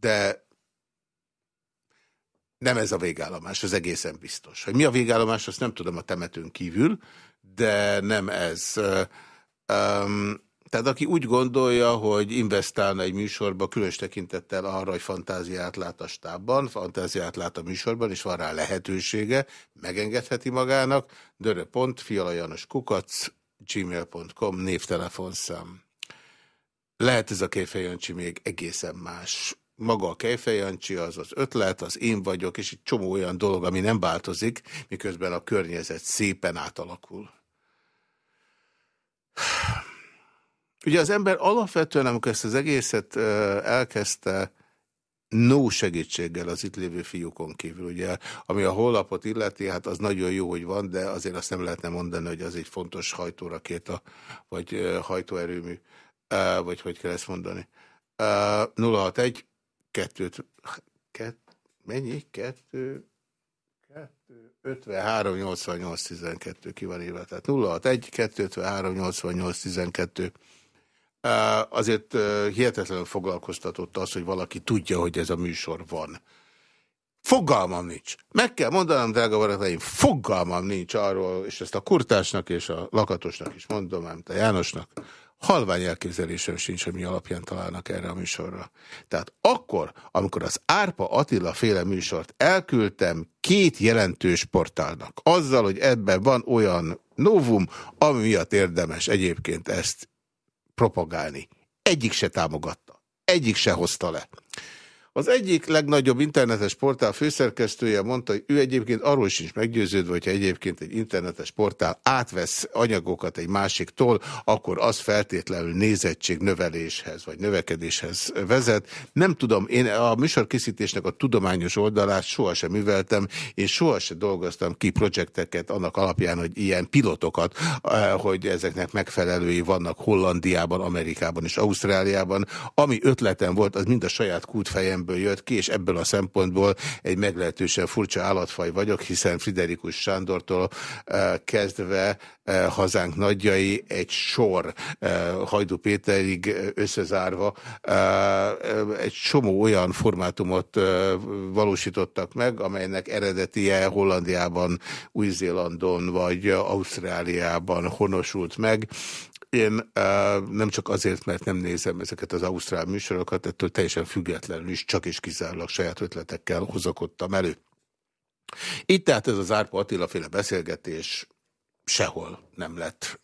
de nem ez a végállomás, az egészen biztos. Hogy mi a végállomás, azt nem tudom a temetőn kívül, de nem ez. Um, tehát aki úgy gondolja, hogy investálna egy műsorba, különös tekintettel arra, hogy fantáziát lát a stábban, fantáziát lát a műsorban, és van rá lehetősége, megengedheti magának, dörö.fialajanoskukac gmail.com névtelefonszám. Lehet ez a Kejfejancsi még egészen más. Maga a Kejfejancsi az az ötlet, az én vagyok, és egy csomó olyan dolog, ami nem változik, miközben a környezet szépen átalakul. Ugye az ember alapvetően, amikor ezt az egészet elkezdte, no segítséggel az itt lévő fiúkon kívül, ugye, ami a hollapot illeti, hát az nagyon jó, hogy van, de azért azt nem lehetne mondani, hogy az egy fontos hajtórakéta, vagy hajtóerőmű. vagy hogy kell ezt mondani. 061 2 mennyi? 2 53 88 12 ki van írva. Tehát 061 253 88 12 azért hihetetlenül foglalkoztatott az, hogy valaki tudja, hogy ez a műsor van. Fogalmam nincs. Meg kell mondanom, drága barátaim, fogalmam nincs arról, és ezt a kurtásnak és a lakatosnak is mondom, nem a Jánosnak, halvány elképzelésem sincs, hogy mi alapján találnak erre a műsorra. Tehát akkor, amikor az Árpa Attila féle műsort elküldtem két jelentős portálnak, azzal, hogy ebben van olyan novum, ami miatt érdemes egyébként ezt propagálni. Egyik se támogatta. Egyik se hozta le. Az egyik legnagyobb internetes portál főszerkesztője mondta, hogy ő egyébként arról sincs meggyőződve, hogyha egyébként egy internetes portál átvesz anyagokat egy másiktól, akkor az feltétlenül nézettség növeléshez vagy növekedéshez vezet. Nem tudom, én a műsorkészítésnek a tudományos oldalát sohasem műveltem, én sohasem dolgoztam ki projekteket annak alapján, hogy ilyen pilotokat, eh, hogy ezeknek megfelelői vannak Hollandiában, Amerikában és Ausztráliában. Ami ötletem volt, az mind a saját kútfejem ebből jött ki, és ebből a szempontból egy meglehetősen furcsa állatfaj vagyok, hiszen Friderikus Sándortól uh, kezdve uh, hazánk nagyjai egy sor uh, Hajdú Péterig összezárva egy csomó olyan formátumot valósítottak meg, amelynek eredetie Hollandiában, Új-Zélandon vagy Ausztráliában honosult meg, én nem csak azért, mert nem nézem ezeket az ausztrál műsorokat, ettől teljesen függetlenül is csak és kizárólag saját ötletekkel hozakodtam elő. Itt tehát ez az Árpa Attila féle beszélgetés sehol nem lett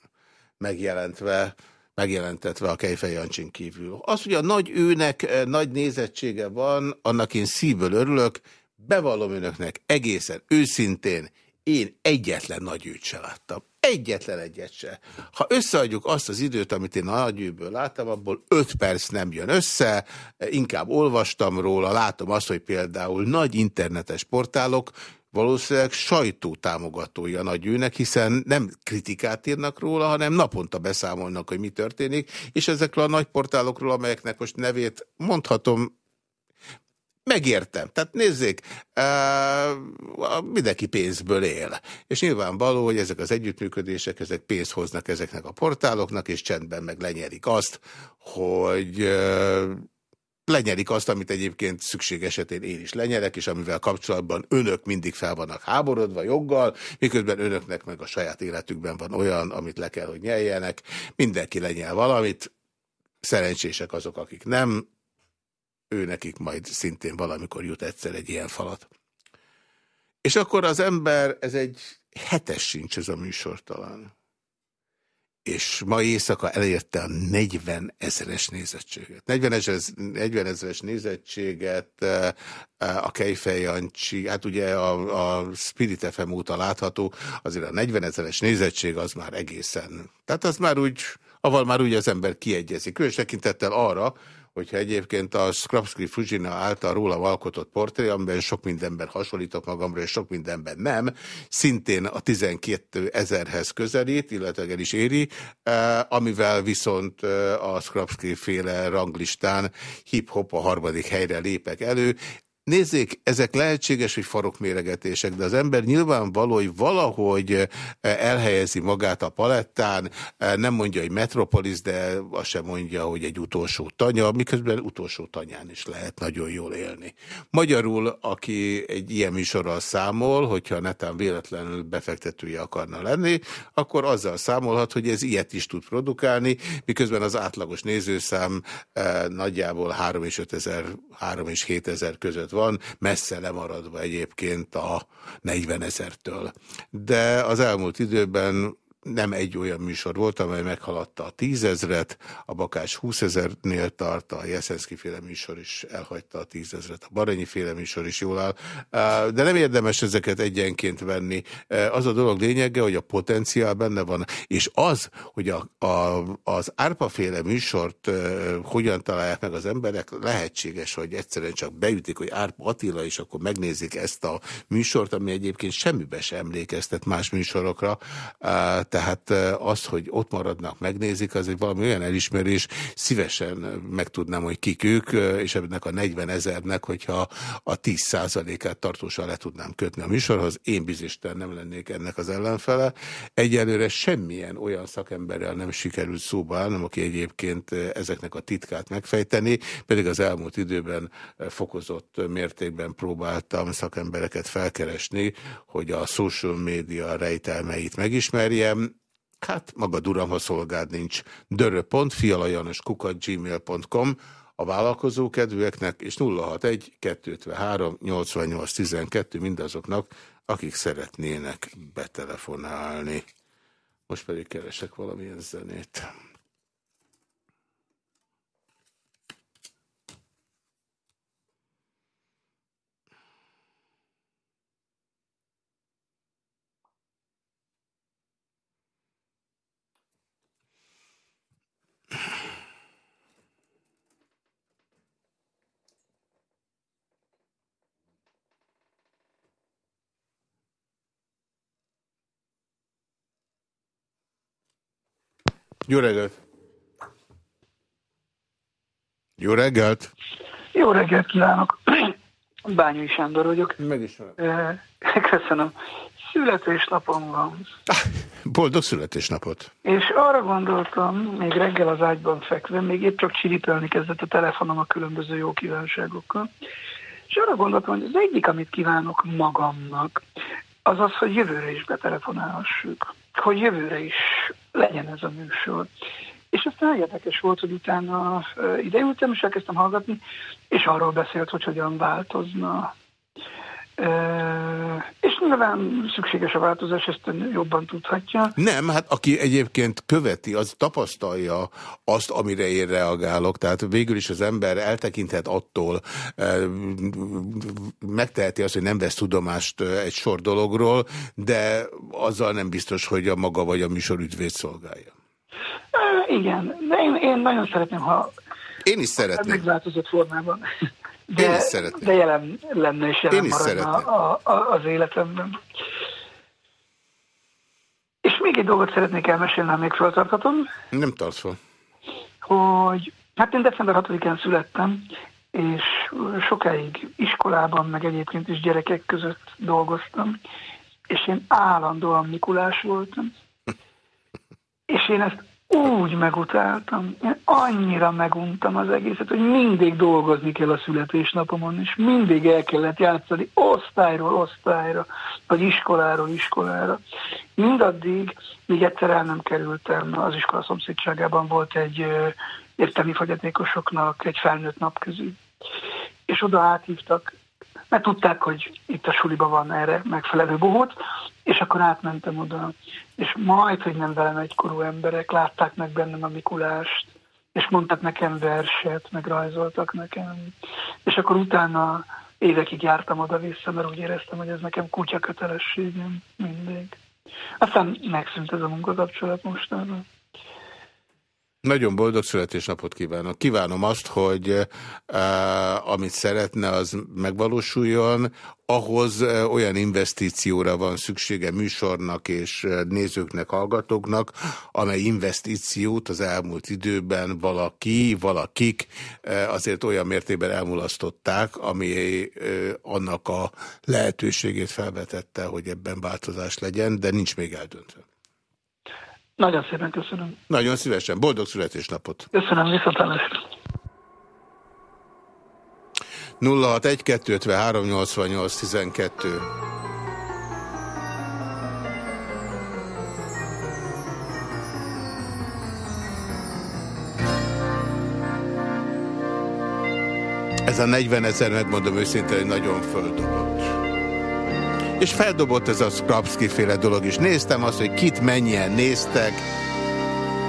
megjelentve, megjelentetve a Kejfej Jancsin kívül. Az, hogy a nagy őnek nagy nézettsége van, annak én szívből örülök, bevallom önöknek egészen őszintén, én egyetlen nagy őt se láttam. Egyetlen egyet se. Ha összeadjuk azt az időt, amit én a nagyűből láttam, abból öt perc nem jön össze, inkább olvastam róla, látom azt, hogy például nagy internetes portálok valószínűleg sajtótámogatója nagy őnek, hiszen nem kritikát írnak róla, hanem naponta beszámolnak, hogy mi történik, és ezekről a nagy portálokról, amelyeknek most nevét mondhatom Megértem. Tehát nézzék, mindenki pénzből él. És nyilvánvaló, hogy ezek az együttműködések, ezek pénzt hoznak ezeknek a portáloknak, és csendben meg lenyerik azt, hogy uh, lenyerik azt, amit egyébként szükség esetén én is lenyerek, és amivel kapcsolatban önök mindig fel vannak háborodva joggal, miközben önöknek meg a saját életükben van olyan, amit le kell, hogy nyeljenek. Mindenki lenyel valamit, szerencsések azok, akik nem, ő nekik majd szintén valamikor jut egyszer egy ilyen falat. És akkor az ember, ez egy hetes sincs ez a műsor talán. És ma éjszaka elérte a 40 ezeres nézettséget. 40 ezeres, 40 ezeres nézettséget eh, a Kejfej Jancsi, hát ugye a, a Spirit FM óta látható, azért a 40 ezeres nézettség az már egészen, tehát az már úgy, aval már úgy az ember kiegyezik. Különös tekintettel arra, hogyha egyébként a Skrapski Fujina által róla alkotott portré, amiben sok mindenben hasonlítok magamra, és sok mindenben nem, szintén a 12 ezerhez közelít, illetve el is éri, eh, amivel viszont eh, a Skrapski féle ranglistán hip-hop a harmadik helyre lépek elő. Nézzék, ezek lehetséges, hogy farokméregetések, de az ember nyilvánvaló, hogy valahogy eh, elhelyezi magát a palettán, eh, nem mondja, hogy metropolis, de azt sem mondja, hogy egy utolsó tanya, miközben utolsó tanyán is lehet nagyon jól élni. Magyarul, aki egy ilyen műsorral számol, hogyha netán véletlenül befektetője akarna lenni, akkor azzal számolhat, hogy ez ilyet is tud produkálni, miközben az átlagos nézőszám eh, nagyjából 3 és 5 ezer, 3 és 7 ezer között van, messze lemaradva egyébként a 40 ezertől. De az elmúlt időben nem egy olyan műsor volt, amely meghaladta a tízezret, a Bakás 20 ezernél tart, a Jeszenszki féle műsor is elhagyta a tízezret, a Baranyi féle műsor is jól áll, de nem érdemes ezeket egyenként venni. Az a dolog lényege, hogy a potenciál benne van, és az, hogy a, a, az Árpa féle műsort hogyan találják meg az emberek, lehetséges, hogy egyszerűen csak beütik, hogy Árpa Attila, és akkor megnézik ezt a műsort, ami egyébként semmibe sem emlékeztet más műsorokra, tehát az, hogy ott maradnak, megnézik, az egy valami olyan elismerés, szívesen megtudnám, hogy kik ők, és ennek a 40 ezernek, hogyha a 10%-át tartósan le tudnám kötni a műsorhoz, én bizisten nem lennék ennek az ellenfele. Egyelőre semmilyen olyan szakemberrel nem sikerült szóba állnom, aki egyébként ezeknek a titkát megfejteni, pedig az elmúlt időben fokozott mértékben próbáltam szakembereket felkeresni, hogy a social media rejtelmeit megismerjem. Hát maga Duram, ha szolgád nincs. dörö.fialajanoskukat.gmail.com a vállalkozó kedvűeknek, és 061 253 88 12 mindazoknak, akik szeretnének betelefonálni. Most pedig keresek valamilyen zenét. Jó reggelt! Jó reggelt! Jó reggelt kívánok! Bányai Sándor vagyok. Megismerem. Köszönöm. Születésnapom van. Boldog születésnapot! És arra gondoltam, még reggel az ágyban fekve, még épp csak csiripelni kezdett a telefonom a különböző jó kívánságokkal, és arra gondoltam, hogy az egyik, amit kívánok magamnak, az az, hogy jövőre is betelefonálhassuk hogy jövőre is legyen ez a műsor. És aztán érdekes volt, hogy utána ideültem, és elkezdtem hallgatni, és arról beszélt, hogy hogyan változna. És nyilván szükséges a változás, ezt jobban tudhatja. Nem, hát aki egyébként követi, az tapasztalja azt, amire én reagálok. Tehát végül is az ember eltekinthet attól, megteheti azt, hogy nem vesz tudomást egy sor dologról, de azzal nem biztos, hogy a maga vagy a műsor ügyvéd szolgálja. Igen, de én, én nagyon szeretném, ha én is szeretném. Megváltozott formában. De, Én is szeretném. De jelen lenne és jelen Én is maradna a, a, az életemben. És még egy dolgot szeretnék elmesélni, ha még feltarthatom. Nem tartsz fel. Hogy, hát én december 6-án születtem, és sokáig iskolában, meg egyébként is gyerekek között dolgoztam, és én állandóan Mikulás voltam. És én ezt úgy megutáltam, én annyira meguntam az egészet, hogy mindig dolgozni kell a születésnapomon, és mindig el kellett játszani osztályról osztályra, vagy iskoláról iskolára. Mindaddig, míg egyszer el nem kerültem, az iskola szomszédságában volt egy értelmi fogyatékosoknak egy felnőtt napközű. És oda áthívtak mert tudták, hogy itt a suliba van erre megfelelő bohóc, és akkor átmentem oda, és majd, hogy nem velem egykorú emberek látták meg bennem a Mikulást, és mondtak nekem verset, meg rajzoltak nekem, és akkor utána évekig jártam oda-vissza, mert úgy éreztem, hogy ez nekem kutya kötelességem mindig. Aztán megszűnt ez a munkakapcsolat mostanában. Nagyon boldog születésnapot kívánok. Kívánom azt, hogy uh, amit szeretne, az megvalósuljon. Ahhoz uh, olyan investícióra van szüksége műsornak és nézőknek, hallgatóknak, amely investíciót az elmúlt időben valaki, valakik uh, azért olyan mértékben elmulasztották, ami uh, annak a lehetőségét felvetette, hogy ebben változás legyen, de nincs még eldöntve. Nagyon szépen köszönöm. Nagyon szívesen. Boldog születésnapot. Köszönöm, viszontlátásra. 061 253 88 12 Ez a 40 ezer, megmondom őszintén, hogy nagyon földobott. És feldobott ez a Skrapski féle dolog is. Néztem azt, hogy kit mennyien néztek.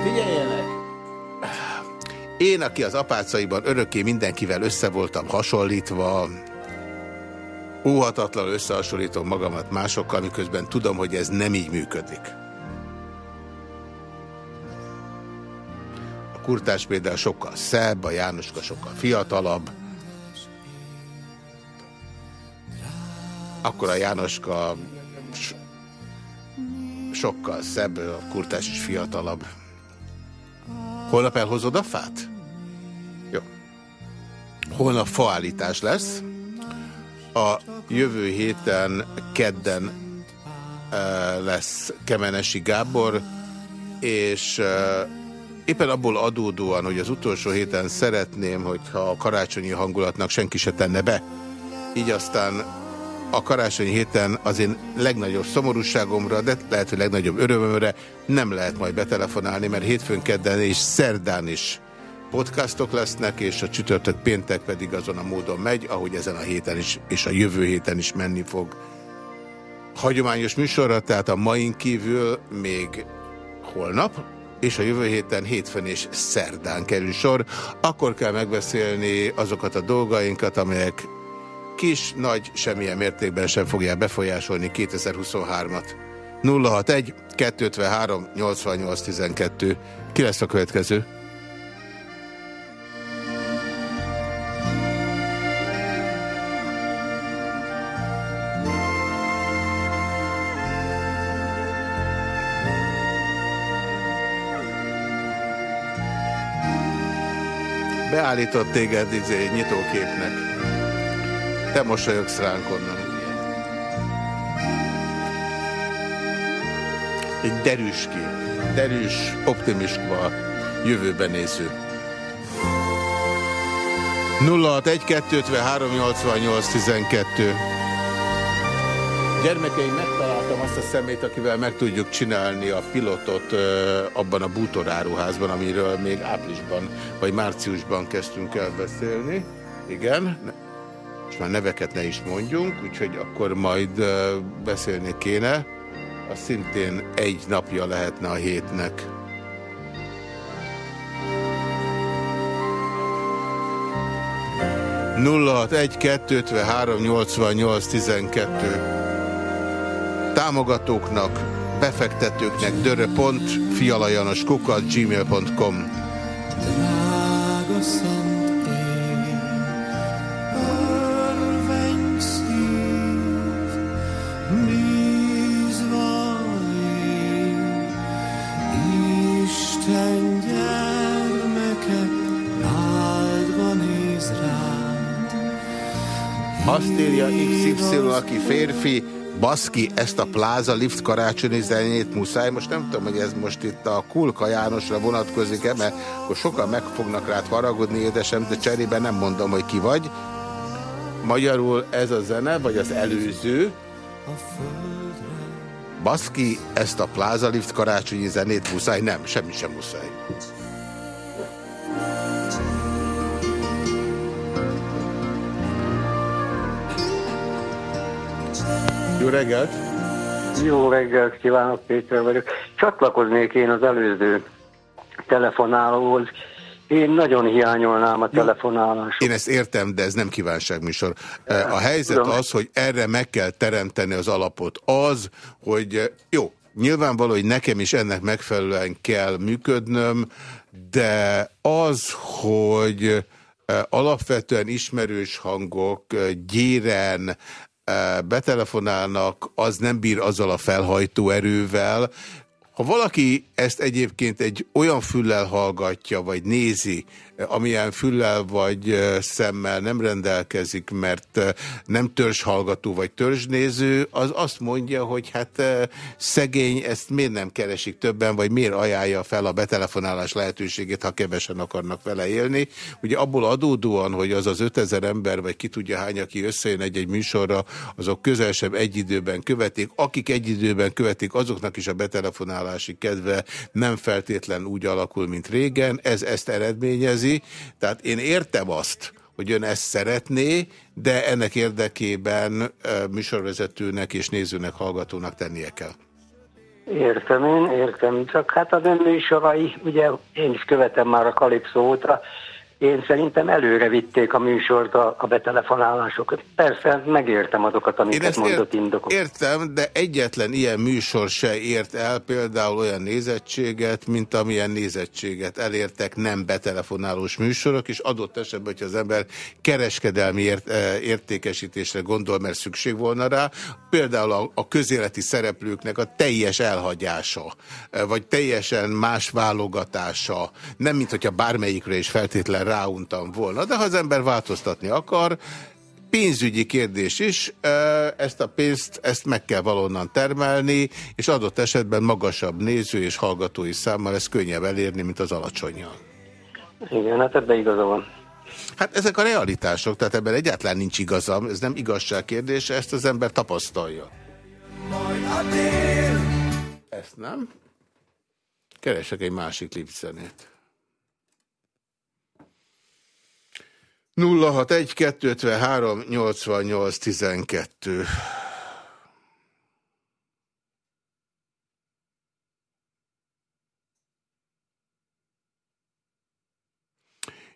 Figyeljenek! Én, aki az apácaiban örökké mindenkivel össze voltam hasonlítva, óhatatlan összehasonlítom magamat másokkal, miközben tudom, hogy ez nem így működik. A kurtás például sokkal szebb, a Jánoska sokkal fiatalabb, akkor a Jánoska sokkal szebb, a kurtás is fiatalabb. Holnap elhozod a fát? Jó. Holnap faállítás lesz. A jövő héten kedden lesz Kemenesi Gábor, és éppen abból adódóan, hogy az utolsó héten szeretném, hogyha a karácsonyi hangulatnak senki se tenne be, így aztán a karácsonyi héten az én legnagyobb szomorúságomra, de lehet, hogy legnagyobb örömömre nem lehet majd betelefonálni, mert hétfőn, kedden és szerdán is podcastok lesznek, és a csütörtök péntek pedig azon a módon megy, ahogy ezen a héten is, és a jövő héten is menni fog. Hagyományos műsorra, tehát a main kívül még holnap, és a jövő héten hétfőn és szerdán kerül sor. Akkor kell megbeszélni azokat a dolgainkat, amelyek kis, nagy, semmilyen mértékben sem fogják befolyásolni 2023-at. 061 253 88 12. Ki lesz a következő? Beállított téged izé, nyitóképnek. Te mosolyogsz ránk onnan. Egy derűs kép. Derűs, optimista, jövőben néző. 061 253 88 12 Gyermekeim, megtaláltam azt a szemét, akivel meg tudjuk csinálni a pilotot abban a bútoráruházban, amiről még áprilisban vagy márciusban kezdtünk el beszélni. Igen, és már neveket ne is mondjunk, úgyhogy akkor majd beszélni kéne. Az szintén egy napja lehetne a hétnek. nulla egy három nyolcvannyolc tizenkettő támogatóknak, befektetőknek dörö.fialajanoskukat gmail.com Drága szent írja XY, aki férfi, baszki, ezt a pláza lift karácsonyi zenét muszáj. Most nem tudom, hogy ez most itt a Kulka Jánosra vonatkozik-e, mert akkor sokan meg fognak rád haragudni, édesem, de cserében nem mondom, hogy ki vagy. Magyarul ez a zene, vagy az előző. Baszki, ezt a pláza lift karácsonyi zenét muszáj? Nem, semmi sem muszáj. Jó reggelt! Jó reggelt kívánok, Péter vagyok. Csatlakoznék én az előző telefonálóhoz. Én nagyon hiányolnám a telefonálást. Én ezt értem, de ez nem kívánságműsor. A helyzet Tudom. az, hogy erre meg kell teremteni az alapot. Az, hogy jó, nyilvánvaló, hogy nekem is ennek megfelelően kell működnöm, de az, hogy alapvetően ismerős hangok gyéren, betelefonálnak, az nem bír azzal a felhajtó erővel. Ha valaki ezt egyébként egy olyan füllel hallgatja, vagy nézi, amilyen füllel vagy szemmel nem rendelkezik, mert nem törzshallgató vagy törzsnéző, az azt mondja, hogy hát szegény, ezt miért nem keresik többen, vagy miért ajánlja fel a betelefonálás lehetőségét, ha kevesen akarnak vele élni. Ugye abból adódóan, hogy az az 5000 ember, vagy ki tudja hány, aki összejön egy-egy műsorra, azok közel sem egy időben követik. Akik egy időben követik, azoknak is a betelefonálási kedve nem feltétlen úgy alakul, mint régen. Ez ezt eredményezi kérdezi. Tehát én értem azt, hogy ön ezt szeretné, de ennek érdekében műsorvezetőnek és nézőnek, hallgatónak tennie kell. Értem én, értem. Csak hát a ön műsorai, ugye én is követem már a Kalipszó óta, én szerintem előre vitték a műsort a, a betelefonálásokat. Persze, megértem azokat, amiket mondott ért, indokok. Értem, de egyetlen ilyen műsor se ért el például olyan nézettséget, mint amilyen nézettséget elértek nem betelefonálós műsorok, és adott esetben, hogyha az ember kereskedelmi ért, eh, értékesítésre gondol, mert szükség volna rá, például a, a közéleti szereplőknek a teljes elhagyása, eh, vagy teljesen más válogatása, nem mint hogyha bármelyikre is feltétlen ráuntam volna, de ha az ember változtatni akar, pénzügyi kérdés is, ezt a pénzt ezt meg kell valonnan termelni, és adott esetben magasabb néző és hallgatói számmal ez könnyebb elérni, mint az alacsonyan. Igen, hát ebben igaza van. Hát ezek a realitások, tehát ebben egyáltalán nincs igazam, ez nem igazság kérdése, ezt az ember tapasztalja. Ezt nem? Keresek egy másik lipszenét. 061 253 88 12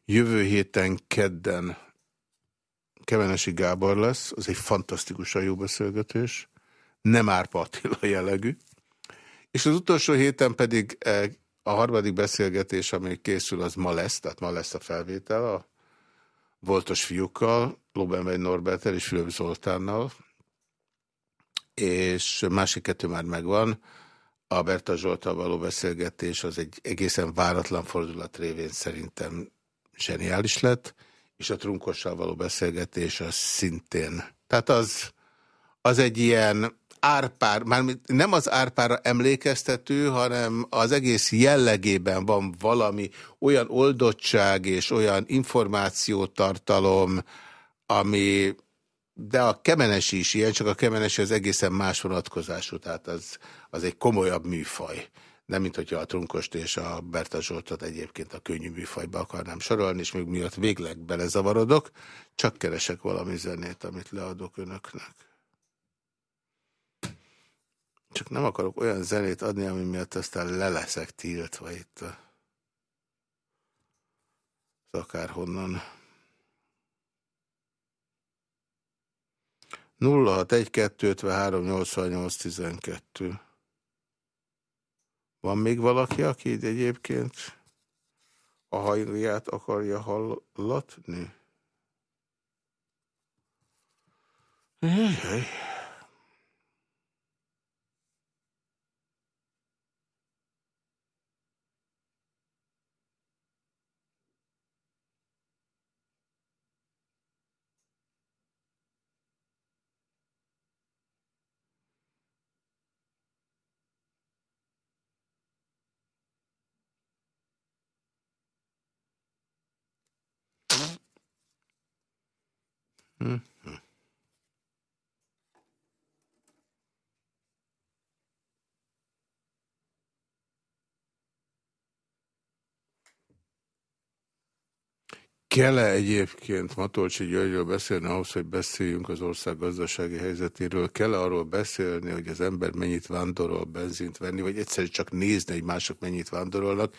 Jövő héten kedden Kemenesi Gábor lesz, az egy fantasztikusan jó beszélgetés, nem Árpa Attila jellegű. És az utolsó héten pedig eh, a harmadik beszélgetés, ami készül, az ma lesz, tehát ma lesz a felvétel, a voltos fiúkkal, Lobenvegy Norbertel és Fülöp Zoltánnal, és másik kettő már megvan. A Berta Zsoltal való beszélgetés az egy egészen váratlan fordulat révén szerintem zseniális lett, és a Trunkossal való beszélgetés az szintén. Tehát az, az egy ilyen árpár, már nem az árpára emlékeztető, hanem az egész jellegében van valami olyan oldottság és olyan információtartalom, ami, de a kemenesi is ilyen, csak a kemenesi az egészen más vonatkozású, tehát az, az egy komolyabb műfaj. Nem, mint hogyha a Trunkost és a Berta Zsoltot egyébként a könnyű műfajba akarnám sorolni, és még miatt végleg belezavarodok, csak keresek valami zenét, amit leadok önöknek. Csak nem akarok olyan zenét adni, ami miatt aztán le leszek tiltva itt akárhonnan. 061-253-88-12 Van még valaki, aki egyébként a hangját akarja hallatni? Jaj. Kell-e egyébként Matolcsi Györgyről beszélni ahhoz, hogy beszéljünk az ország gazdasági helyzetéről? Kell-e arról beszélni, hogy az ember mennyit vándorol benzint venni, vagy egyszerűen csak nézni, hogy mások mennyit vándorolnak?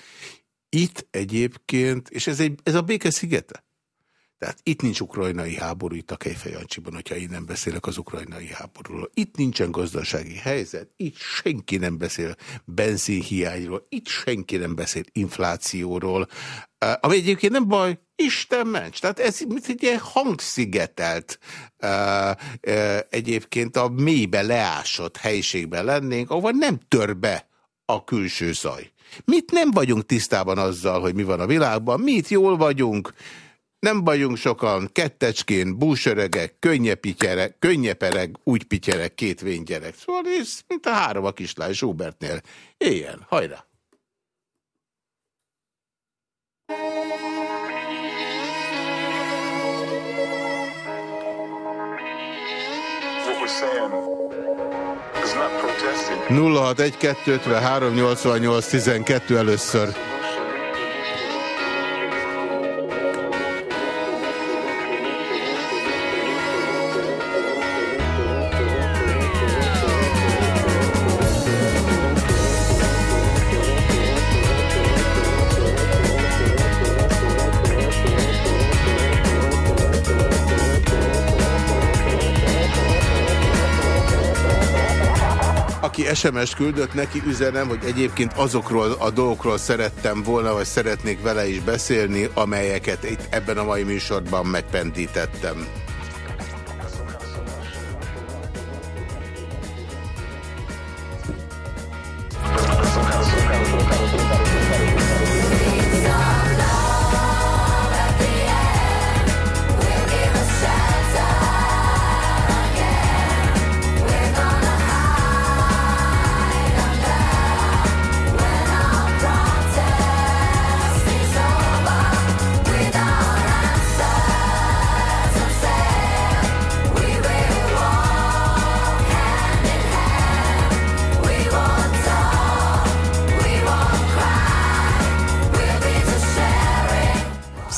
Itt egyébként, és ez, egy, ez a béke szigete? Tehát itt nincs ukrajnai háború, itt a Kejfejancsiban, hogyha én nem beszélek az ukrajnai háborúról. Itt nincsen gazdasági helyzet, itt senki nem beszél benzinhiányról, itt senki nem beszél inflációról, ami egyébként nem baj, Isten ments. Tehát ez mint egy ilyen hangszigetelt egyébként a mélybe leásott helyiségben lennénk, ahol nem tör be a külső zaj. Mit nem vagyunk tisztában azzal, hogy mi van a világban, mit jól vagyunk, nem vagyunk sokan, kettecskén, búsöregek, könnyepityerek, könnyepereg, úgy pityerek, két vénygyerek. Szóval ez, mint a három a kislány Schubertnél. Éljen, hajrá! Nulla hat egy kettő három nyolcvan nyolc tizenkettő először. Aki SMS küldött, neki üzenem, hogy egyébként azokról a dolgokról szerettem volna, vagy szeretnék vele is beszélni, amelyeket itt ebben a mai műsorban megpendítettem.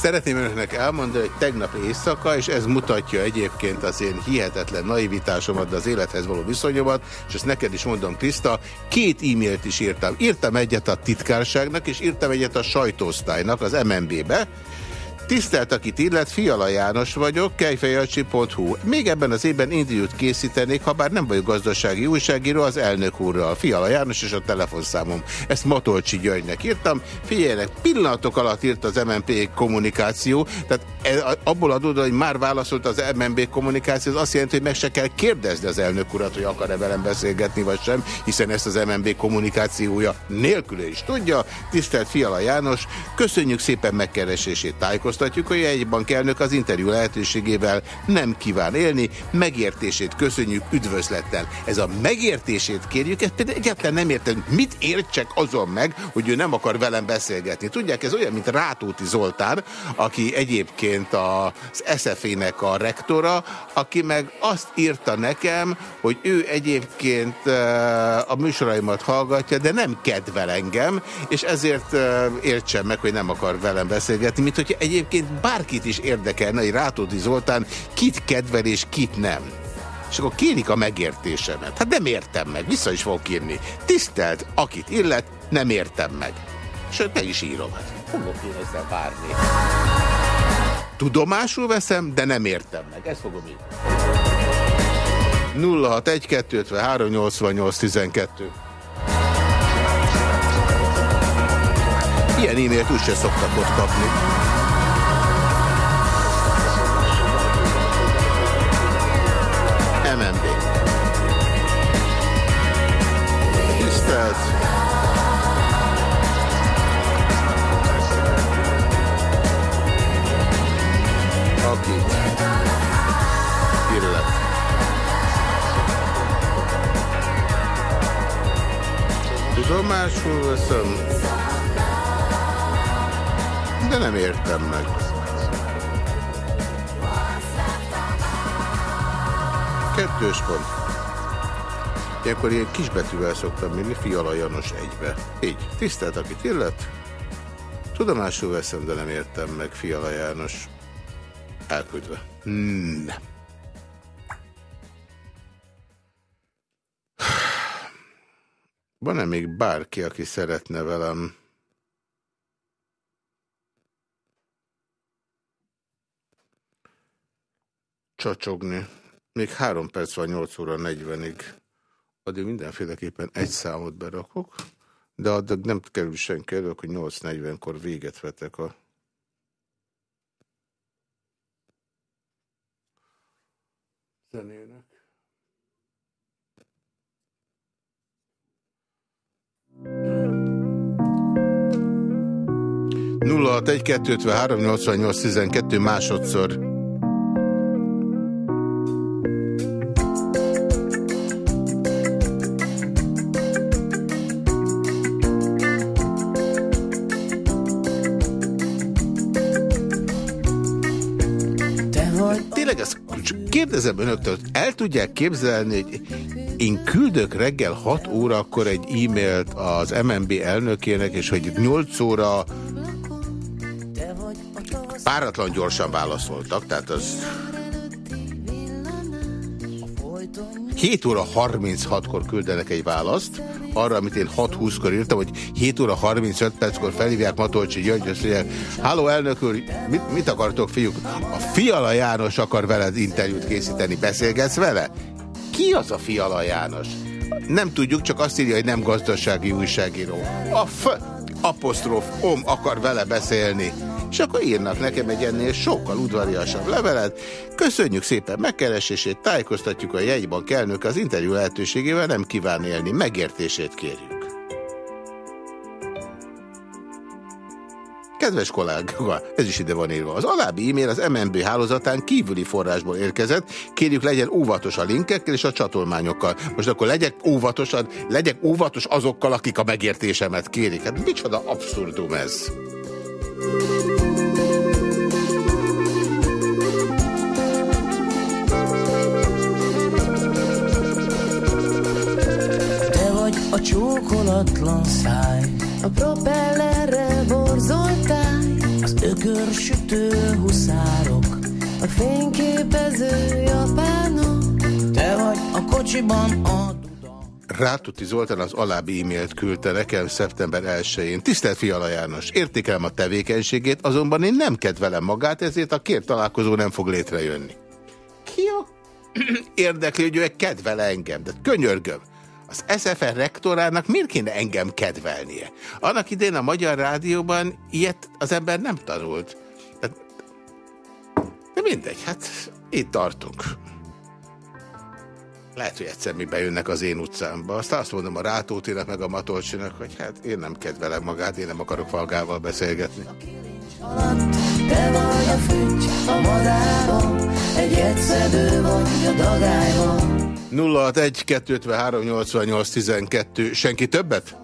Szeretném önöknek elmondani, hogy tegnap éjszaka, és ez mutatja egyébként az én hihetetlen naivitásomat, de az élethez való viszonyomat, és ezt neked is mondom, Kriszta, két e-mailt is írtam. Írtam egyet a titkárságnak, és írtam egyet a sajtóosztálynak, az MNB-be, Tisztelt, akit illet, Fiala János vagyok, kejfejacsi.hu. Még ebben az évben interjút készítenék, ha bár nem vagyok gazdasági újságíró, az elnök úrral. Fiala János és a telefonszámom. Ezt Matolcsi Györgynek írtam. Figyeljenek, pillanatok alatt írt az MNP kommunikáció, tehát e, abból adódóan, hogy már válaszolt az MNB kommunikáció, az azt jelenti, hogy meg se kell kérdezni az elnök urat, hogy akar-e velem beszélgetni, vagy sem, hiszen ezt az MNB kommunikációja nélkül is tudja. Tisztelt Fiala János, köszönjük szépen megkeresését, tájékoztatását tájékoztatjuk, hogy egy bankelnök az interjú lehetőségével nem kíván élni, megértését köszönjük üdvözlettel. Ez a megértését kérjük, ezt például egyáltalán nem értem, mit értsek azon meg, hogy ő nem akar velem beszélgetni. Tudják, ez olyan, mint Rátóti Zoltán, aki egyébként az SZF-ének a rektora, aki meg azt írta nekem, hogy ő egyébként a műsoraimat hallgatja, de nem kedvel engem, és ezért értsem meg, hogy nem akar velem beszélgetni, mint hogy egyébként egyébként bárkit is érdekelne, hogy Rátódi Zoltán kit kedvel és kit nem. És akkor kérik a megértésemet. Hát nem értem meg, vissza is fogok írni. Tisztelt, akit illet, nem értem meg. Sőt, te is írom. Hát fogok én ezzel várni. Tudomásul veszem, de nem értem meg. Ezt fogom írni. 061 253 88 12 Ilyen e-mailt úgyse szoktak ott kapni. Veszem, de nem értem meg. Kettős pont. Ilyenkor ilyen kisbetűvel szoktam írni, Fiala Janos egybe. Így, tisztelt, akit illet. Tudomásul veszem, de nem értem meg, Fiala János. Elküldve. Nem. Van-e még bárki, aki szeretne velem csacsogni? Még három perc van 8 óra 40-ig. Addig mindenféleképpen egy számot berakok, de addig nem kerül senki elő, hogy 8.40-kor véget vetek a zenének. 061-253-88-12 másodszor. Tényleg ezt kérdezem önöktől, el tudják képzelni, hogy én küldök reggel 6 órakor egy e-mailt az MNB elnökének, és hogy 8 óra páratlan gyorsan válaszoltak, tehát az 7 óra 36-kor küldenek egy választ, arra, amit én 6-20-kor írtam, hogy 7 óra 35 perckor felhívják Matolcsi György, azt mondják, háló elnök úr, mit, mit akartok fiúk? A Fiala János akar veled interjút készíteni, beszélgetsz vele? Ki az a Fiala János? Nem tudjuk, csak azt írja, hogy nem gazdasági újságíró. A F apostrof om akar vele beszélni. És akkor írnak nekem egy ennél sokkal udvariasabb levelet. Köszönjük szépen megkeresését, tájékoztatjuk a jegyban kelnök az interjú lehetőségével nem kíván élni. Megértését kérjük. Kedves kollega, ez is ide van írva. Az alábbi e-mail az MNB hálózatán kívüli forrásból érkezett. Kérjük legyen óvatos a linkekkel és a csatolmányokkal. Most akkor legyek óvatosan, legyek óvatos azokkal, akik a megértésemet kérik. Hát micsoda abszurdum ez. Te csókolatlan száj, a propellerre borzoltál, az ökörsütő huszárok, a fényképező japánok. Te vagy a kocsiban a Rátuti Zoltán az alábbi e-mailt küldte nekem szeptember 1-én. Tisztelt Fiala János, értékelem a tevékenységét, azonban én nem kedvelem magát, ezért a két találkozó nem fog létrejönni. Ki a... Érdekli, hogy ő kedvel engem, de könyörgöm. Az SFR rektorának miért kéne engem kedvelnie? Annak idén a Magyar Rádióban ilyet az ember nem tanult. De mindegy, hát itt tartunk. Lehet, hogy egyszer mi bejönnek az én utcámba. Aztán azt mondom a Rátótinak, meg a Matolcsinak, hogy hát én nem kedvelem magát, én nem akarok Valgával beszélgetni. Te vagy a fügy a madárban, egy egyszedő vagy a dagályban. 061 253 88 12. Senki többet?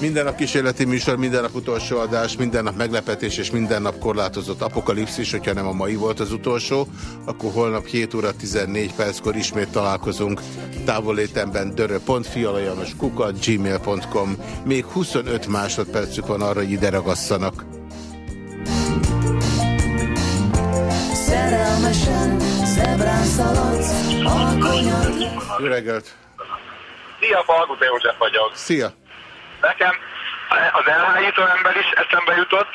Minden nap kísérleti műsor, minden nap utolsó adás, minden nap meglepetés és minden nap korlátozott apokalipszis, hogyha nem a mai volt az utolsó, akkor holnap 7 óra 14 perckor ismét találkozunk távolétemben dörö.fialajanos kukat gmail.com Még 25 másodpercük van arra, hogy ide ragasszanak. Szaladsz. Jó reggelt! Szia, Falgut József vagyok. Szia! Nekem az elhájító ember is eszembe jutott,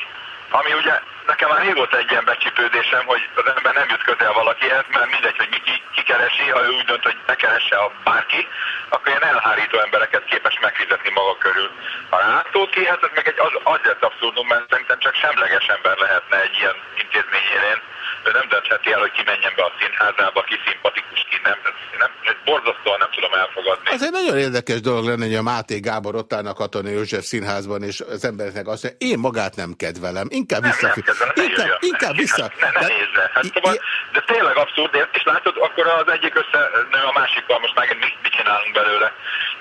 ami ugye nekem már régóta egy ilyen becsipődésem, hogy az ember nem jut közel valakihez, mert mindegy, hogy mi ki, ki keresi, ha ő úgy dönt, hogy ne keresse a bárki, akkor ilyen elhárító embereket képes megfizetni maga körül. A rátót ki, hát ez meg egy az, az lett abszurdum, mert szerintem csak semleges ember lehetne egy ilyen intézmény élén. Ő nem döntheti el, hogy ki menjen be a színházába, ki szimpatikus, ki nem. nem ez borzasztóan nem tudom elfogadni. Ez egy nagyon érdekes dolog lenne, hogy a Máté Gábor ott állna Katona József színházban, és az embereknek azt mondja, én magát nem kedvelem, inkább vissza. Kedvelem, inkább, ne inkább vissza. Ne, ne, ne nézze. Hát, szóval, de tényleg abszurd, és látod, akkor az egyik össze, nem a másikkal most megint mit, mit csinálunk belőle.